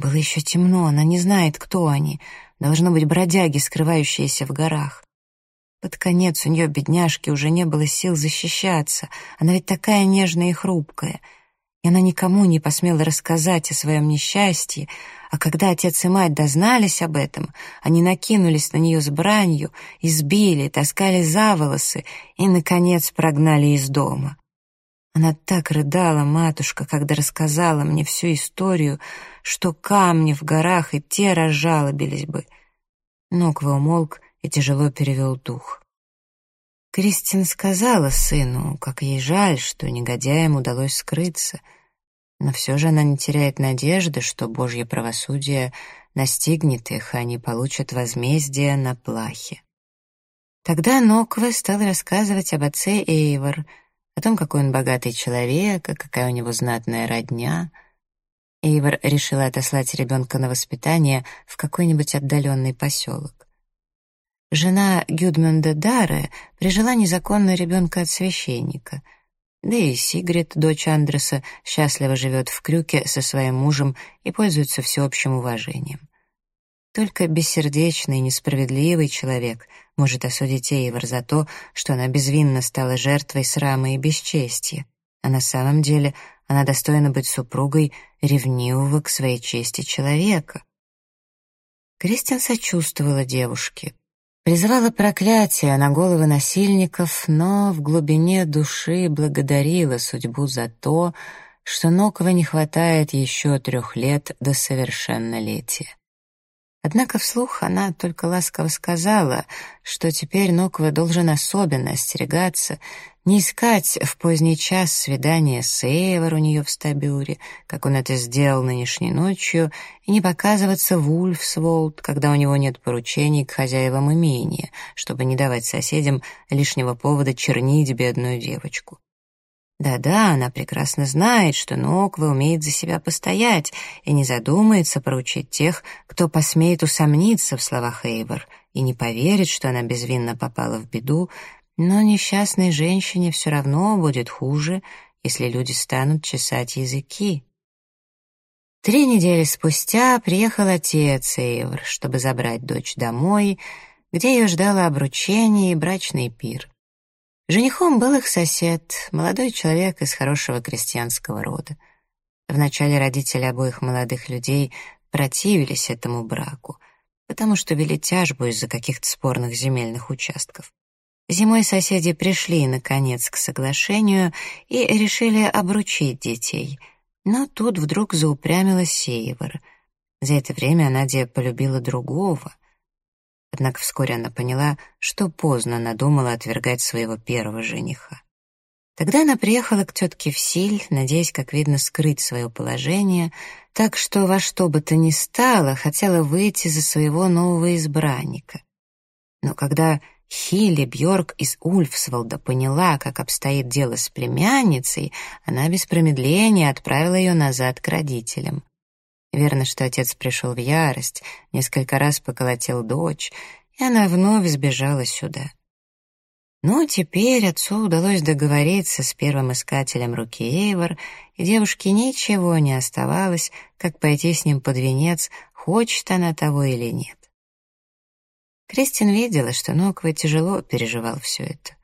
было еще темно, она не знает, кто они. Должно быть бродяги, скрывающиеся в горах. Под конец у нее, бедняжки, уже не было сил защищаться. Она ведь такая нежная и хрупкая. И она никому не посмела рассказать о своем несчастье, а когда отец и мать дознались об этом, они накинулись на нее с бранью, избили, таскали за волосы и, наконец, прогнали из дома. Она так рыдала, матушка, когда рассказала мне всю историю, что камни в горах и те разжалобились бы. Ноква умолк и тяжело перевел дух. Кристин сказала сыну, как ей жаль, что негодяям удалось скрыться, но все же она не теряет надежды, что Божье правосудие настигнет их, и они получат возмездие на плахе. Тогда Ноква стал рассказывать об отце Эйвор — о том, какой он богатый человек, и какая у него знатная родня. Эйвор решила отослать ребенка на воспитание в какой-нибудь отдаленный поселок. Жена Гюдмунда Даре прижила незаконно ребенка от священника. Да и Сигрид, дочь Андреса, счастливо живет в Крюке со своим мужем и пользуется всеобщим уважением. Только бессердечный, несправедливый человек может осудить Эйвор за то, что она безвинно стала жертвой срама и бесчестия, а на самом деле она достойна быть супругой ревнивого к своей чести человека. Кристин сочувствовала девушке, призывала проклятие на головы насильников, но в глубине души благодарила судьбу за то, что Нокова не хватает еще трех лет до совершеннолетия. Однако вслух она только ласково сказала, что теперь Ноква должен особенно остерегаться, не искать в поздний час свидания с Эйвор у нее в стабюре, как он это сделал нынешней ночью, и не показываться в Ульфсволд, когда у него нет поручений к хозяевам имения, чтобы не давать соседям лишнего повода чернить бедную девочку. Да-да, она прекрасно знает, что Ноква умеет за себя постоять и не задумается проучить тех, кто посмеет усомниться в словах Эйвор и не поверит, что она безвинно попала в беду, но несчастной женщине все равно будет хуже, если люди станут чесать языки. Три недели спустя приехал отец Эйвор, чтобы забрать дочь домой, где ее ждало обручение и брачный пир. Женихом был их сосед, молодой человек из хорошего крестьянского рода. Вначале родители обоих молодых людей противились этому браку, потому что вели тяжбу из-за каких-то спорных земельных участков. Зимой соседи пришли, наконец, к соглашению и решили обручить детей. Но тут вдруг заупрямилась Сеевар. За это время Надя полюбила другого. Однако вскоре она поняла, что поздно надумала отвергать своего первого жениха. Тогда она приехала к тетке в Силь, надеясь, как видно, скрыть свое положение, так что во что бы то ни стало хотела выйти за своего нового избранника. Но когда Хилли Бьорк из Ульфсволда поняла, как обстоит дело с племянницей, она без промедления отправила ее назад к родителям. Верно, что отец пришел в ярость, несколько раз поколотил дочь, и она вновь сбежала сюда. Но теперь отцу удалось договориться с первым искателем руки Эйвор, и девушке ничего не оставалось, как пойти с ним под венец, хочет она того или нет. Кристин видела, что Ноква тяжело переживал все это.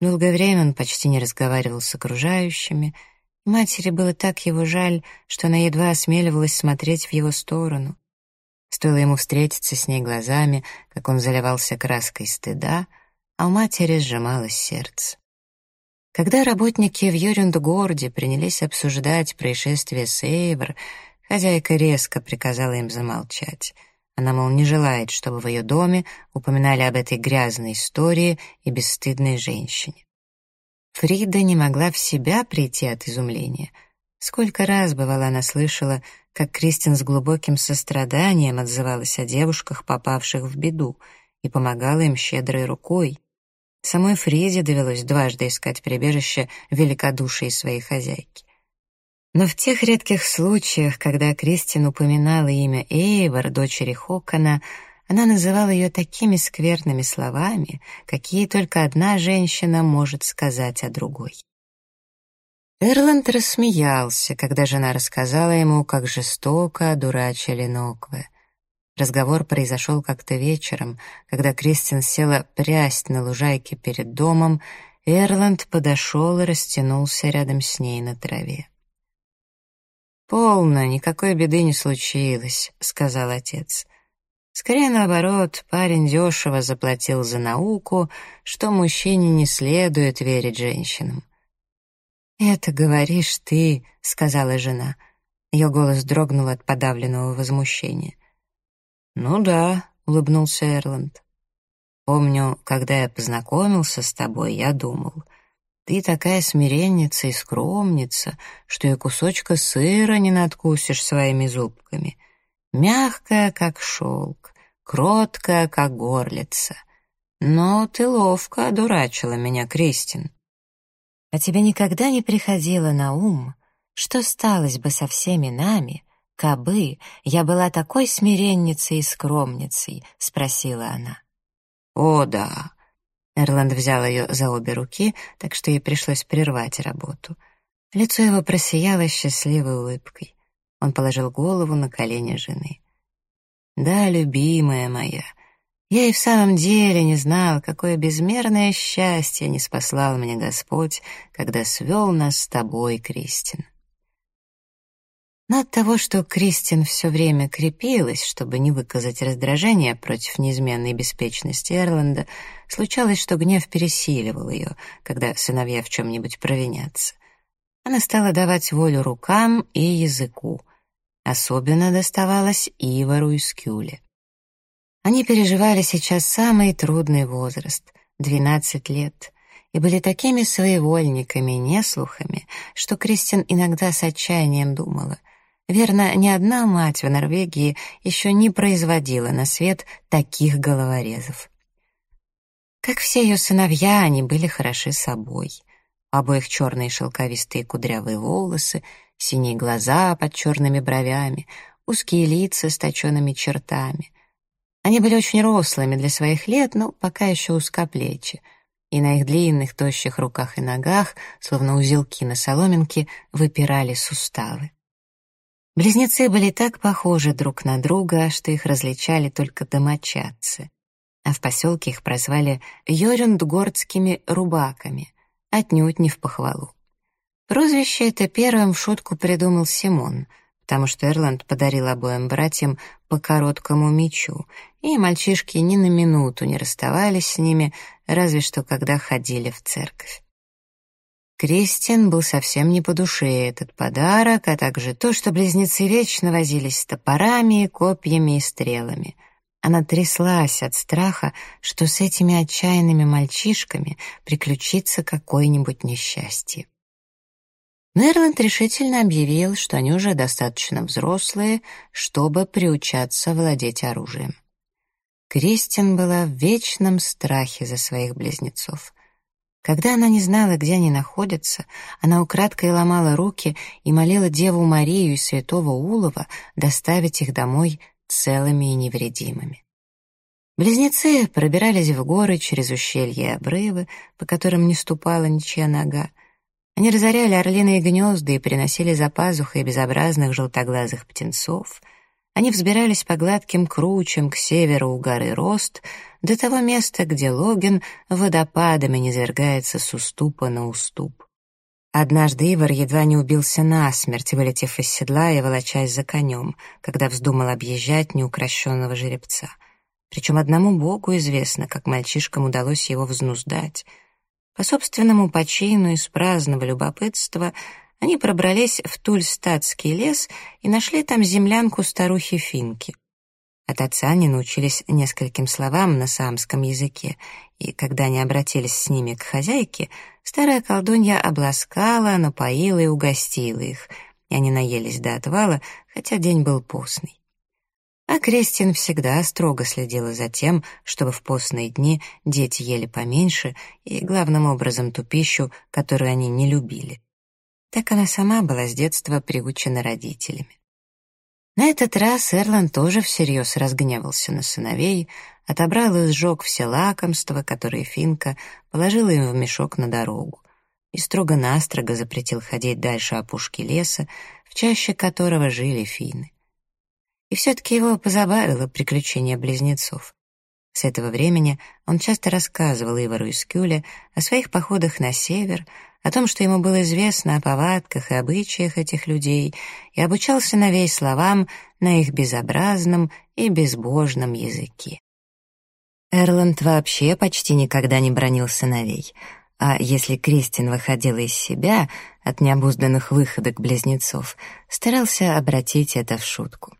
Долгое время он почти не разговаривал с окружающими — Матери было так его жаль, что она едва осмеливалась смотреть в его сторону. Стоило ему встретиться с ней глазами, как он заливался краской стыда, а у матери сжималось сердце. Когда работники в Юрюндгорде принялись обсуждать происшествие с Эйвор, хозяйка резко приказала им замолчать. Она, мол, не желает, чтобы в ее доме упоминали об этой грязной истории и бесстыдной женщине. Фрида не могла в себя прийти от изумления. Сколько раз, бывало, она слышала, как Кристин с глубоким состраданием отзывалась о девушках, попавших в беду, и помогала им щедрой рукой. Самой Фризе довелось дважды искать прибежище великодушия своей хозяйки. Но в тех редких случаях, когда Кристин упоминала имя Эйвор, дочери Хокона, она называла ее такими скверными словами, какие только одна женщина может сказать о другой. Эрланд рассмеялся, когда жена рассказала ему, как жестоко одурачили Нокве. Разговор произошел как-то вечером, когда Кристин села прясть на лужайке перед домом, Эрланд подошел и растянулся рядом с ней на траве. «Полно, никакой беды не случилось», — сказал отец. Скорее наоборот, парень дешево заплатил за науку, что мужчине не следует верить женщинам. «Это говоришь ты», — сказала жена. Ее голос дрогнул от подавленного возмущения. «Ну да», — улыбнулся Эрланд. «Помню, когда я познакомился с тобой, я думал, ты такая смиренница и скромница, что и кусочка сыра не надкусишь своими зубками. Мягкая, как шелк, кроткая, как горлица. Но ты ловко одурачила меня, Кристин». А тебе никогда не приходило на ум, что сталось бы со всеми нами, кабы я была такой смиренницей и скромницей?» — спросила она. «О, да!» Эрланд взял ее за обе руки, так что ей пришлось прервать работу. Лицо его просияло счастливой улыбкой. Он положил голову на колени жены. «Да, любимая моя, я и в самом деле не знал, какое безмерное счастье не спаслал мне Господь, когда свел нас с тобой, Кристин. Но от того, что Кристин все время крепилась, чтобы не выказать раздражение против неизменной беспечности Эрланда, случалось, что гнев пересиливал ее, когда сыновья в чем-нибудь провинятся. Она стала давать волю рукам и языку. Особенно доставалось Ивару и Скюле. Они переживали сейчас самый трудный возраст — 12 лет, и были такими своевольниками, неслухами, что Кристин иногда с отчаянием думала. Верно, ни одна мать в Норвегии еще не производила на свет таких головорезов. Как все ее сыновья, они были хороши собой. У обоих черные шелковистые кудрявые волосы, синие глаза под черными бровями, узкие лица с точенными чертами — они были очень рослыми для своих лет, но пока еще узкоплечи, и на их длинных, тощих руках и ногах, словно узелки на соломинке, выпирали суставы. Близнецы были так похожи друг на друга, что их различали только домочадцы. А в поселке их прозвали Йорюндгордскими рубаками, отнюдь не в похвалу. Прозвище это первым в шутку придумал Симон — потому что Эрланд подарил обоим братьям по короткому мечу, и мальчишки ни на минуту не расставались с ними, разве что когда ходили в церковь. Кристин был совсем не по душе этот подарок, а также то, что близнецы вечно возились с топорами, копьями и стрелами. Она тряслась от страха, что с этими отчаянными мальчишками приключится какое-нибудь несчастье. Нерланд решительно объявил, что они уже достаточно взрослые, чтобы приучаться владеть оружием. Кристин была в вечном страхе за своих близнецов. Когда она не знала, где они находятся, она украдкой ломала руки и молила Деву Марию и святого Улова доставить их домой целыми и невредимыми. Близнецы пробирались в горы через ущелья и обрывы, по которым не ступала ничья нога, они разоряли орлиные гнезда и приносили за пазухой безобразных желтоглазых птенцов. Они взбирались по гладким кручам к северу у горы Рост, до того места, где Логин водопадами низвергается с уступа на уступ. Однажды Ивар едва не убился насмерть, вылетев из седла и волочась за конем, когда вздумал объезжать неукрощенного жеребца. Причем одному богу известно, как мальчишкам удалось его взнуздать — по собственному почину из праздного любопытства они пробрались в Тульстатский лес и нашли там землянку старухи Финки. От отца они научились нескольким словам на самском языке, и когда они обратились с ними к хозяйке, старая колдунья обласкала, напоила и угостила их, и они наелись до отвала, хотя день был постный. А Кристин всегда строго следила за тем, чтобы в постные дни дети ели поменьше и, главным образом, ту пищу, которую они не любили. Так она сама была с детства приучена родителями. На этот раз Эрлан тоже всерьез разгневался на сыновей, отобрал и сжег все лакомства, которые Финка положила им в мешок на дорогу, и строго-настрого запретил ходить дальше опушки леса, в чаще которого жили финны. И все-таки его позабавило приключение близнецов. С этого времени он часто рассказывал Ивару из Кюля о своих походах на север, о том, что ему было известно о повадках и обычаях этих людей, и обучал сыновей словам на их безобразном и безбожном языке. Эрланд вообще почти никогда не бронил сыновей, а если Кристин выходила из себя от необузданных выходок близнецов, старался обратить это в шутку.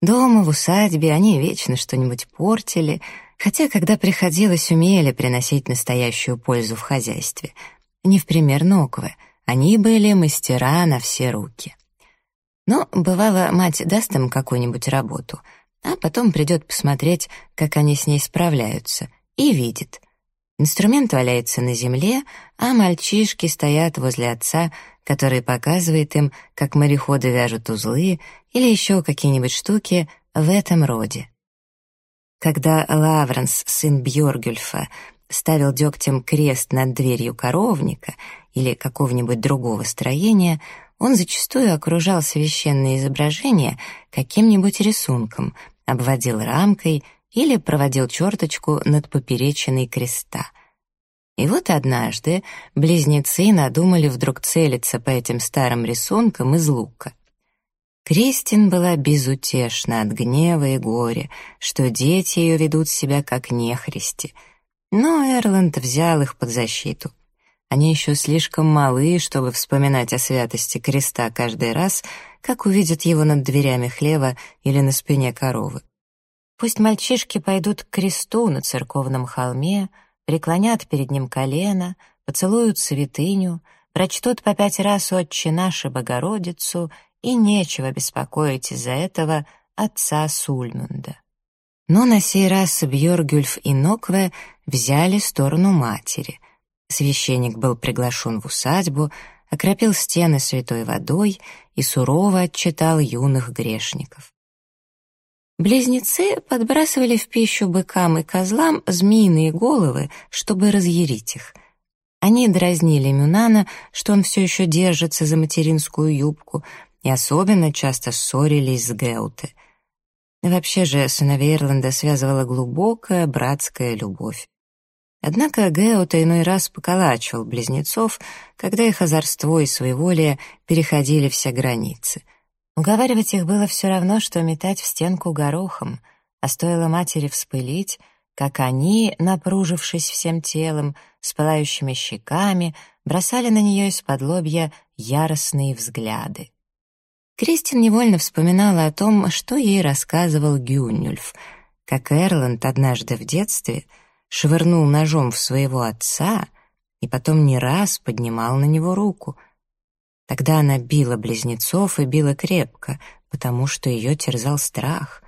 Дома, в усадьбе они вечно что-нибудь портили, хотя, когда приходилось, умели приносить настоящую пользу в хозяйстве. Не в пример Ноквы, они были мастера на все руки. Но, бывало, мать даст им какую-нибудь работу, а потом придет посмотреть, как они с ней справляются, и видит. Инструмент валяется на земле, а мальчишки стоят возле отца который показывает им, как мореходы вяжут узлы или еще какие-нибудь штуки в этом роде. Когда Лавренс, сын Бьоргюльфа, ставил дегтем крест над дверью коровника или какого-нибудь другого строения, он зачастую окружал священное изображение каким-нибудь рисунком, обводил рамкой или проводил черточку над поперечиной креста — и вот однажды близнецы надумали вдруг целиться по этим старым рисункам из лука. Кристин была безутешна от гнева и горя, что дети ее ведут себя как нехристи. Но Эрланд взял их под защиту. Они еще слишком малы, чтобы вспоминать о святости креста каждый раз, как увидят его над дверями хлева или на спине коровы. Пусть мальчишки пойдут к кресту на церковном холме, преклонят перед ним колено, поцелуют святыню, прочтут по пять раз «Отче наш» «Богородицу», и нечего беспокоить из-за этого отца Сульмунда. Но на сей раз Бьоргюльф и Нокве взяли сторону матери. Священник был приглашен в усадьбу, окропил стены святой водой и сурово отчитал юных грешников. Близнецы подбрасывали в пищу быкам и козлам змеиные головы, чтобы разъярить их. Они дразнили Мюнана, что он все еще держится за материнскую юбку, и особенно часто ссорились с Геуте. Вообще же сыновей Ирланда связывала глубокая братская любовь. Однако Геута иной раз поколачивал близнецов, когда их озорство и своеволие переходили все границы — Уговаривать их было все равно, что метать в стенку горохом, а стоило матери вспылить, как они, напружившись всем телом, с пылающими щеками, бросали на нее из-под лобья яростные взгляды. Кристин невольно вспоминала о том, что ей рассказывал Гюнюльф, как Эрланд однажды в детстве швырнул ножом в своего отца и потом не раз поднимал на него руку — Тогда она била близнецов и била крепко, потому что ее терзал страх.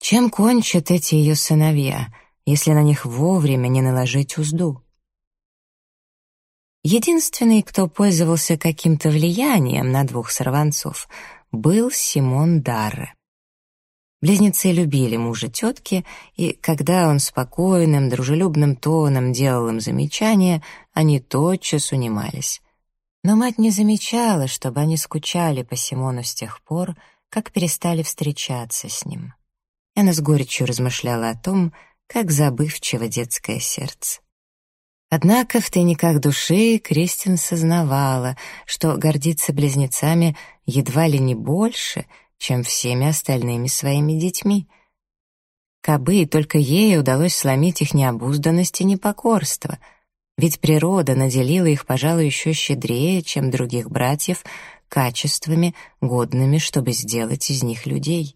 Чем кончат эти ее сыновья, если на них вовремя не наложить узду? Единственный, кто пользовался каким-то влиянием на двух сорванцов, был Симон Дарре. Близнецы любили мужа тетки, и когда он спокойным, дружелюбным тоном делал им замечания, они тотчас унимались. Но мать не замечала, чтобы они скучали по Симону с тех пор, как перестали встречаться с ним. И она с горечью размышляла о том, как забывчиво детское сердце. Однако в тайниках души Кристин сознавала, что гордится близнецами едва ли не больше, чем всеми остальными своими детьми. Кабы только ей удалось сломить их необузданность и непокорство — ведь природа наделила их, пожалуй, еще щедрее, чем других братьев, качествами, годными, чтобы сделать из них людей.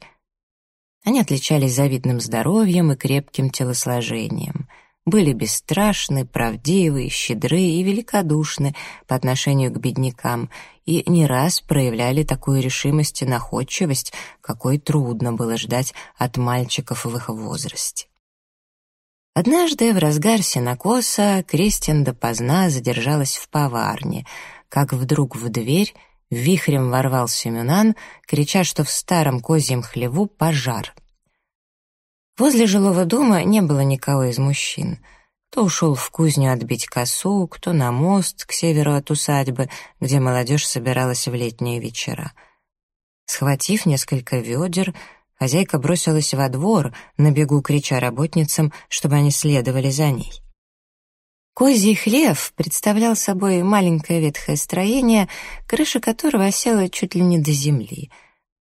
Они отличались завидным здоровьем и крепким телосложением. Были бесстрашны, правдивы, щедры и великодушны по отношению к беднякам и не раз проявляли такую решимость и находчивость, какой трудно было ждать от мальчиков в их возрасте. Однажды в разгар сенокоса Кристин допоздна задержалась в поварне, как вдруг в дверь вихрем ворвался Мюнан, крича, что в старом козьем хлеву пожар — Возле жилого дома не было никого из мужчин. Кто ушел в кузню отбить косу, кто на мост к северу от усадьбы, где молодежь собиралась в летние вечера. Схватив несколько ведер, хозяйка бросилась во двор, на бегу крича работницам, чтобы они следовали за ней. Козий хлев представлял собой маленькое ветхое строение, крыша которого осела чуть ли не до земли —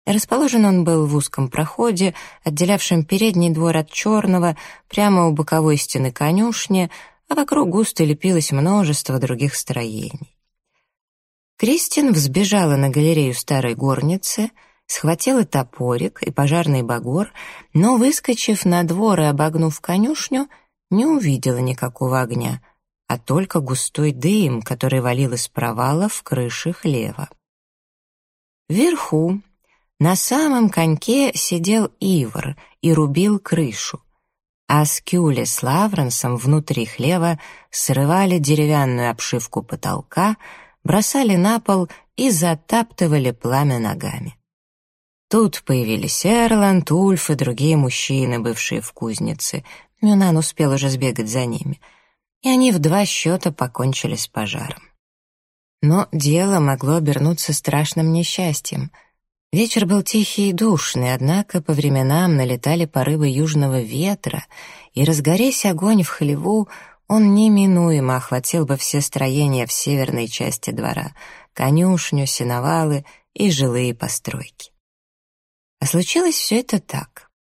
Расположен он был в узком проходе, отделявшем передний двор от черного, прямо у боковой стены конюшни, а вокруг густо лепилось множество других строений. Кристин взбежала на галерею старой горницы, схватила топорик и пожарный багор, но, выскочив на двор и обогнув конюшню, не увидела никакого огня, а только густой дым, который валил из провала в крыше хлева. Вверху, на самом коньке сидел Ивар и рубил крышу, а Скюли с Лавренсом внутри хлева срывали деревянную обшивку потолка, бросали на пол и затаптывали пламя ногами. Тут появились Эрланд, Ульф и другие мужчины, бывшие в кузнице. Мюнан успел уже сбегать за ними. И они в два счета покончили с пожаром. Но дело могло обернуться страшным несчастьем — Вечер был тихий и душный, однако по временам налетали порывы южного ветра, и, разгорясь огонь в хлеву, он неминуемо охватил бы все строения в северной части двора — конюшню, сеновалы и жилые постройки. А случилось все это так.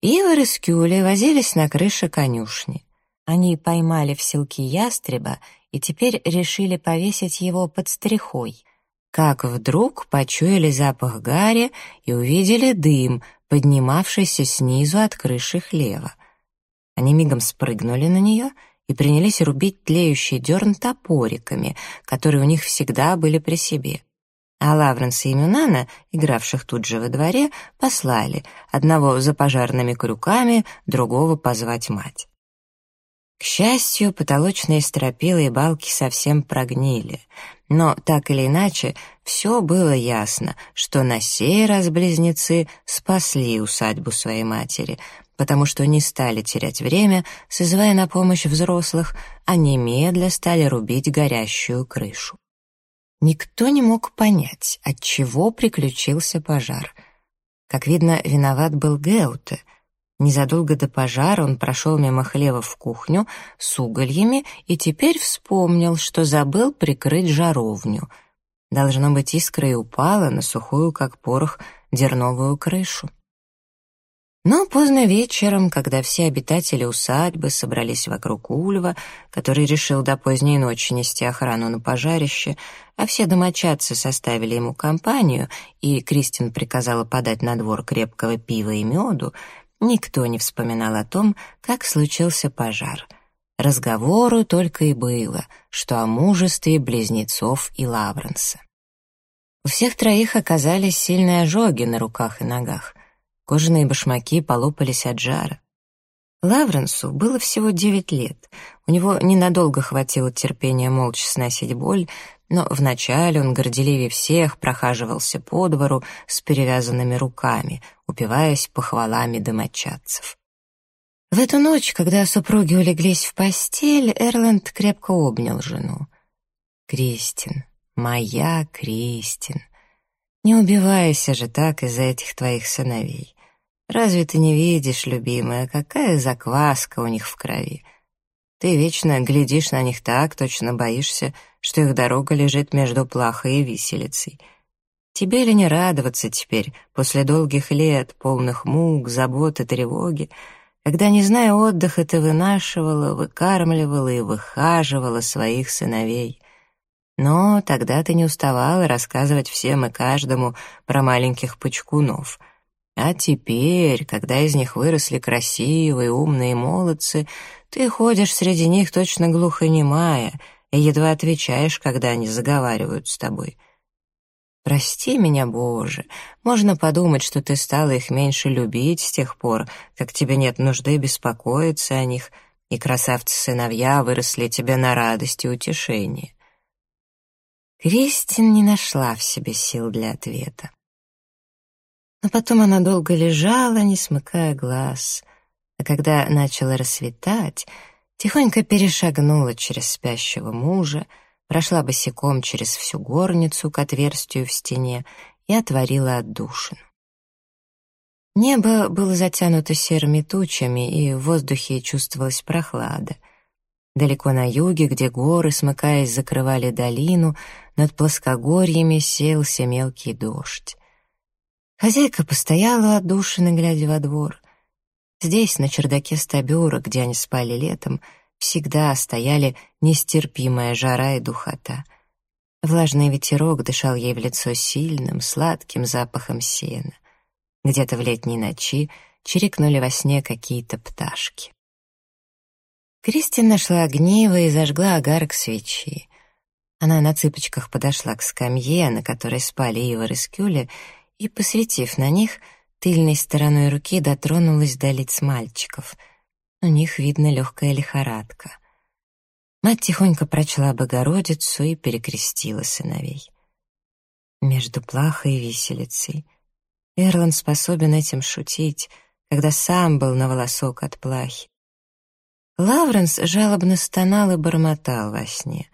Ивар и Скюли возились на крыше конюшни. Они поймали в селки ястреба и теперь решили повесить его под стрихой, как вдруг почуяли запах гари и увидели дым, поднимавшийся снизу от крыши хлева. Они мигом спрыгнули на нее и принялись рубить тлеющий дерн топориками, которые у них всегда были при себе. А Лавренса и Мюнана, игравших тут же во дворе, послали, одного за пожарными крюками, другого позвать мать. К счастью, потолочные стропила и балки совсем прогнили, но так или иначе все было ясно, что на сей раз близнецы спасли усадьбу своей матери, потому что не стали терять время, созывая на помощь взрослых, а немедля стали рубить горящую крышу. Никто не мог понять, от чего приключился пожар. Как видно, виноват был Геуте — Незадолго до пожара он прошел мимо хлева в кухню с угольями и теперь вспомнил, что забыл прикрыть жаровню. Должно быть, искра и упала на сухую, как порох, дерновую крышу. Но поздно вечером, когда все обитатели усадьбы собрались вокруг Ульва, который решил до поздней ночи нести охрану на пожарище, а все домочадцы составили ему компанию, и Кристин приказала подать на двор крепкого пива и меду, Никто не вспоминал о том, как случился пожар. Разговору только и было, что о мужестве близнецов и Лавренса. У всех троих оказались сильные ожоги на руках и ногах. Кожаные башмаки полопались от жара. Лавренсу было всего девять лет. У него ненадолго хватило терпения молча сносить боль, но вначале он горделивее всех прохаживался по двору с перевязанными руками, упиваясь похвалами домочадцев. В эту ночь, когда супруги улеглись в постель, Эрланд крепко обнял жену. «Кристин, моя Кристин, не убивайся же так из-за этих твоих сыновей. Разве ты не видишь, любимая, какая закваска у них в крови?» Ты вечно глядишь на них так, точно боишься, что их дорога лежит между плахой и виселицей. Тебе ли не радоваться теперь, после долгих лет, полных мук, забот и тревоги, когда, не зная отдыха, ты вынашивала, выкармливала и выхаживала своих сыновей. Но тогда ты не уставала рассказывать всем и каждому про маленьких пучкунов. А теперь, когда из них выросли красивые, умные молодцы, ты ходишь среди них точно глухонемая и едва отвечаешь, когда они заговаривают с тобой. Прости меня, Боже, можно подумать, что ты стала их меньше любить с тех пор, как тебе нет нужды беспокоиться о них, и красавцы-сыновья выросли тебе на радость и утешение. Кристин не нашла в себе сил для ответа. Но потом она долго лежала, не смыкая глаз, а когда начало рассветать, тихонько перешагнула через спящего мужа, прошла босиком через всю горницу к отверстию в стене и отворила отдушину. Небо было затянуто серыми тучами, и в воздухе чувствовалась прохлада. Далеко на юге, где горы, смыкаясь, закрывали долину, над плоскогорьями селся мелкий дождь. Хозяйка постояла отдушина, глядя во двор. Здесь, на чердаке стабюра, где они спали летом, всегда стояли нестерпимая жара и духота. Влажный ветерок дышал ей в лицо сильным, сладким запахом сена. Где-то в летней ночи чирикнули во сне какие-то пташки. Кристин нашла огниво и зажгла огарок свечи. Она на цыпочках подошла к скамье, на которой спали Ивар и Скюля, и, посветив на них, тыльной стороной руки дотронулась до лиц мальчиков. У них видно легкая лихорадка. Мать тихонько прочла Богородицу и перекрестила сыновей. Между плахой и виселицей. Эрланд способен этим шутить, когда сам был на волосок от плахи. Лавренс жалобно стонал и бормотал во сне.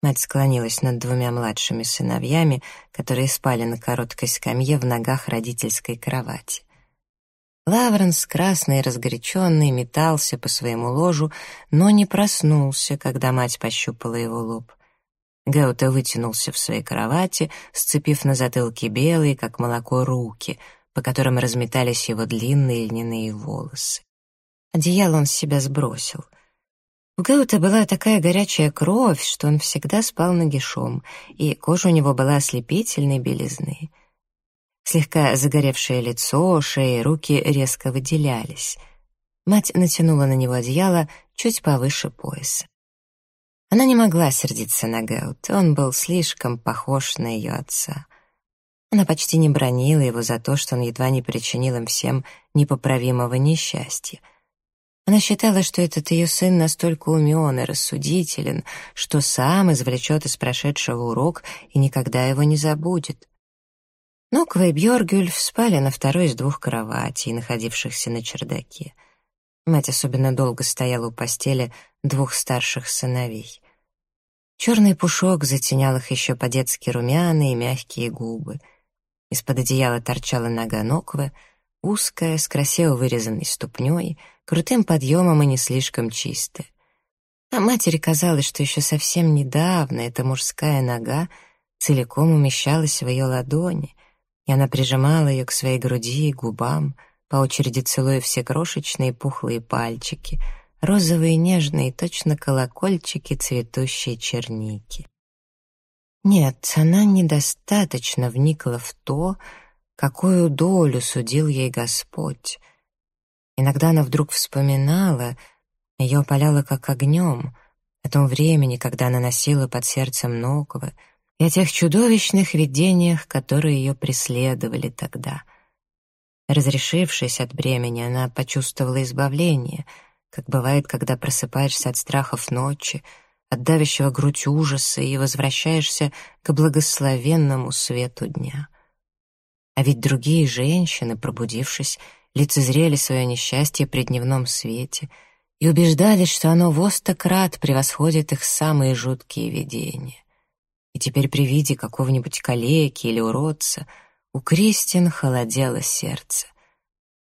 Мать склонилась над двумя младшими сыновьями, которые спали на короткой скамье в ногах родительской кровати. Лавренс, красный и разгоряченный, метался по своему ложу, но не проснулся, когда мать пощупала его лоб. Гаута вытянулся в своей кровати, сцепив на затылке белые, как молоко, руки, по которым разметались его длинные льняные волосы. Одеяло он с себя сбросил — у Гаута была такая горячая кровь, что он всегда спал нагишом, и кожа у него была ослепительной белизны. Слегка загоревшее лицо, шея и руки резко выделялись. Мать натянула на него одеяло чуть повыше пояса. Она не могла сердиться на Гаут, он был слишком похож на ее отца. Она почти не бронила его за то, что он едва не причинил им всем непоправимого несчастья — она считала, что этот ее сын настолько умен и рассудителен, что сам извлечет из прошедшего урок и никогда его не забудет. Ноква и Бьоргюльф спали на второй из двух кроватей, находившихся на чердаке. Мать особенно долго стояла у постели двух старших сыновей. Черный пушок затенял их еще по-детски румяные и мягкие губы. Из-под одеяла торчала нога Ноквы, узкая, с красиво вырезанной ступней — крутым подъемом и не слишком чисто. А матери казалось, что еще совсем недавно эта мужская нога целиком умещалась в ее ладони, и она прижимала ее к своей груди и губам, по очереди целуя все крошечные пухлые пальчики, розовые нежные, точно колокольчики цветущей черники. Нет, она недостаточно вникла в то, какую долю судил ей Господь, Иногда она вдруг вспоминала, ее опаляло как огнем, о том времени, когда она носила под сердцем Нокова, и о тех чудовищных видениях, которые ее преследовали тогда. Разрешившись от бремени, она почувствовала избавление, как бывает, когда просыпаешься от страхов ночи, от давящего грудь ужаса и возвращаешься к благословенному свету дня. А ведь другие женщины, пробудившись, лицезрели свое несчастье при дневном свете и убеждались, что оно в остократ превосходит их самые жуткие видения. И теперь при виде какого-нибудь калеки или уродца у Кристин холодело сердце.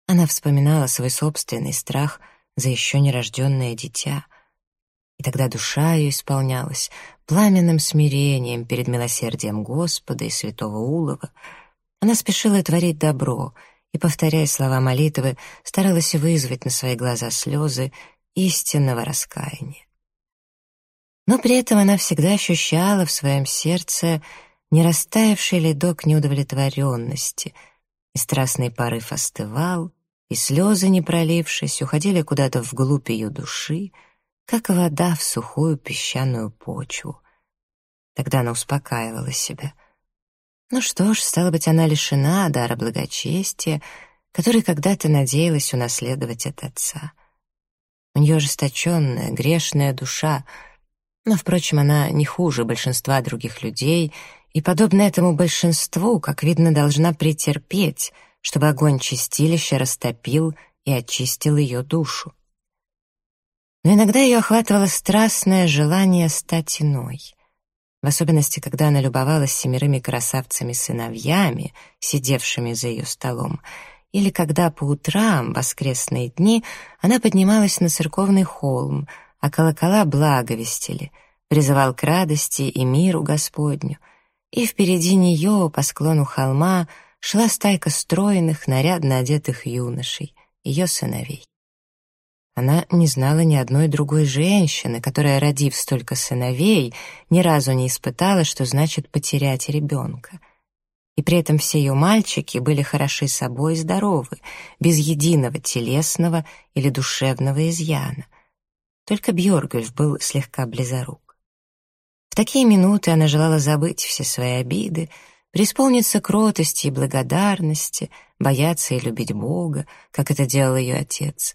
Она вспоминала свой собственный страх за еще нерожденное дитя, и тогда душа ее исполнялась пламенным смирением перед милосердием Господа и святого Улова. Она спешила творить добро — и, повторяя слова молитвы, старалась вызвать на свои глаза слезы истинного раскаяния. Но при этом она всегда ощущала в своем сердце не растаявший ледок неудовлетворенности, и страстный порыв остывал, и слезы, не пролившись, уходили куда-то вглубь ее души, как вода в сухую песчаную почву. Тогда она успокаивала себя. Ну что ж, стало быть, она лишена дара благочестия, который когда-то надеялась унаследовать от отца. У нее ожесточенная, грешная душа, но, впрочем, она не хуже большинства других людей, и, подобно этому большинству, как видно, должна претерпеть, чтобы огонь чистилища растопил и очистил ее душу. Но иногда ее охватывало страстное желание стать иной. В особенности, когда она любовалась семерыми красавцами-сыновьями, сидевшими за ее столом, или когда по утрам, воскресные дни, она поднималась на церковный холм, а колокола благовестили, призывал к радости и миру Господню, и впереди нее, по склону холма, шла стайка стройных, нарядно одетых юношей, ее сыновей. Она не знала ни одной другой женщины, которая, родив столько сыновей, ни разу не испытала, что значит потерять ребенка — и при этом все ее мальчики были хороши собой и здоровы, без единого телесного или душевного изъяна. Только Бьоргульф был слегка близорук. В такие минуты она желала забыть все свои обиды, преисполниться кротости и благодарности, бояться и любить Бога, как это делал ее отец.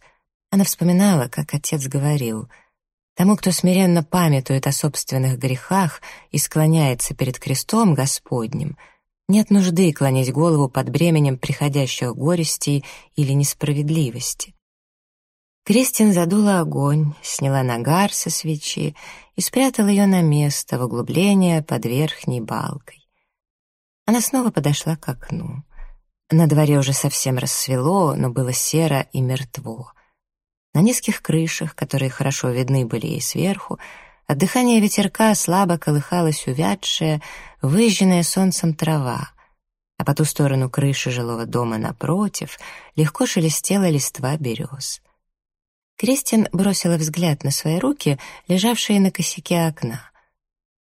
Она вспоминала, как отец говорил — Тому, кто смиренно памятует о собственных грехах и склоняется перед крестом Господним — нет нужды клонить голову под бременем приходящих горестей или несправедливости. Кристин задула огонь, сняла нагар со свечи и спрятала ее на место в углубление под верхней балкой. Она снова подошла к окну. На дворе уже совсем рассвело, но было серо и мертво. На низких крышах, которые хорошо видны были ей сверху, от дыхания ветерка слабо колыхалась увядшая, выжженная солнцем трава, а по ту сторону крыши жилого дома напротив легко шелестела листва берез. Кристин бросила взгляд на свои руки, лежавшие на косяке окна.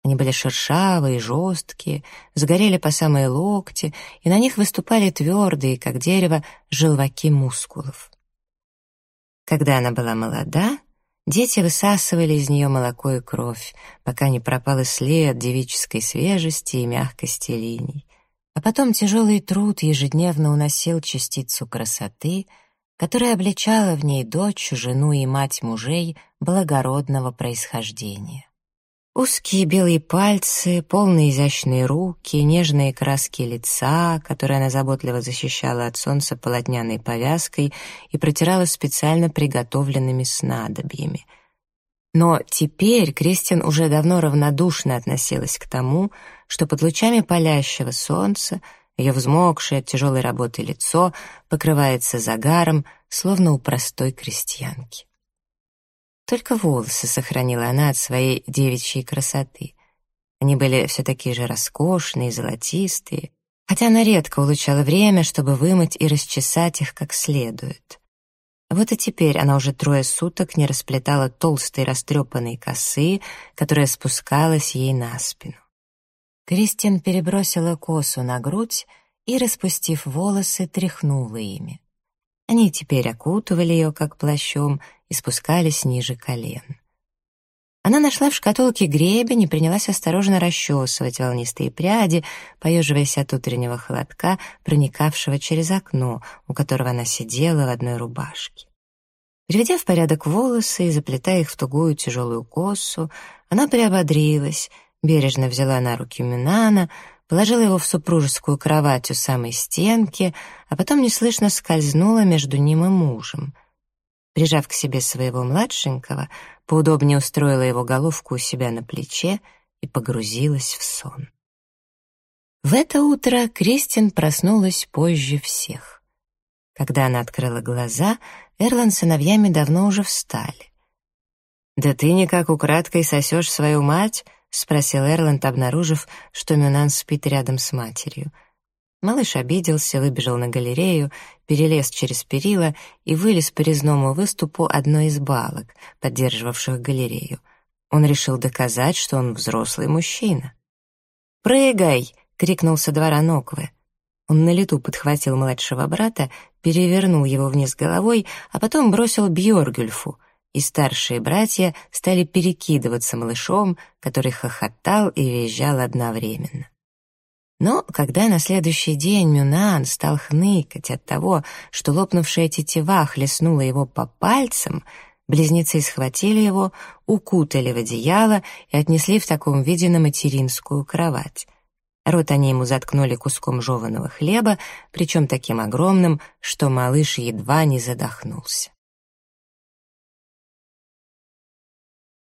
Они были шершавые, жесткие, сгорели по самые локти, и на них выступали твердые, как дерево, желваки мускулов. Когда она была молода, Дети высасывали из нее молоко и кровь, пока не пропал и след девической свежести и мягкости линий. А потом тяжелый труд ежедневно уносил частицу красоты, которая обличала в ней дочь, жену и мать мужей благородного происхождения. Узкие белые пальцы, полные изящные руки, нежные краски лица, которые она заботливо защищала от солнца полотняной повязкой и протирала специально приготовленными снадобьями. Но теперь Кристин уже давно равнодушно относилась к тому, что под лучами палящего солнца ее взмокшее от тяжелой работы лицо покрывается загаром, словно у простой крестьянки. Только волосы сохранила она от своей девичьей красоты. Они были все такие же роскошные, золотистые, хотя она редко улучшала время, чтобы вымыть и расчесать их как следует. Вот и теперь она уже трое суток не расплетала толстой растрепанной косы, которая спускалась ей на спину. Кристин перебросила косу на грудь и, распустив волосы, тряхнула ими. Они теперь окутывали ее, как плащом, и спускались ниже колен. Она нашла в шкатулке гребень и принялась осторожно расчесывать волнистые пряди, поеживаясь от утреннего холодка, проникавшего через окно, у которого она сидела в одной рубашке. Приведя в порядок волосы и заплетая их в тугую тяжелую косу, она приободрилась, бережно взяла на руки Минана, положила его в супружескую кровать у самой стенки, а потом неслышно скользнула между ним и мужем. Прижав к себе своего младшенького, поудобнее устроила его головку у себя на плече и погрузилась в сон. В это утро Кристин проснулась позже всех. Когда она открыла глаза, Эрлан с сыновьями давно уже встали. «Да ты никак украдкой сосешь свою мать?» — спросил Эрланд, обнаружив, что Мюнан спит рядом с матерью. Малыш обиделся, выбежал на галерею, перелез через перила и вылез по резному выступу одной из балок, поддерживавших галерею. Он решил доказать, что он взрослый мужчина. «Прыгай!» — крикнул со двора Ноквы. Он на лету подхватил младшего брата, перевернул его вниз головой, а потом бросил Бьоргюльфу, и старшие братья стали перекидываться малышом, который хохотал и визжал одновременно. Но когда на следующий день Мюнан стал хныкать от того, что лопнувшая тетива хлестнула его по пальцам, близнецы схватили его, укутали в одеяло и отнесли в таком виде на материнскую кровать. Рот они ему заткнули куском жеваного хлеба, причем таким огромным, что малыш едва не задохнулся.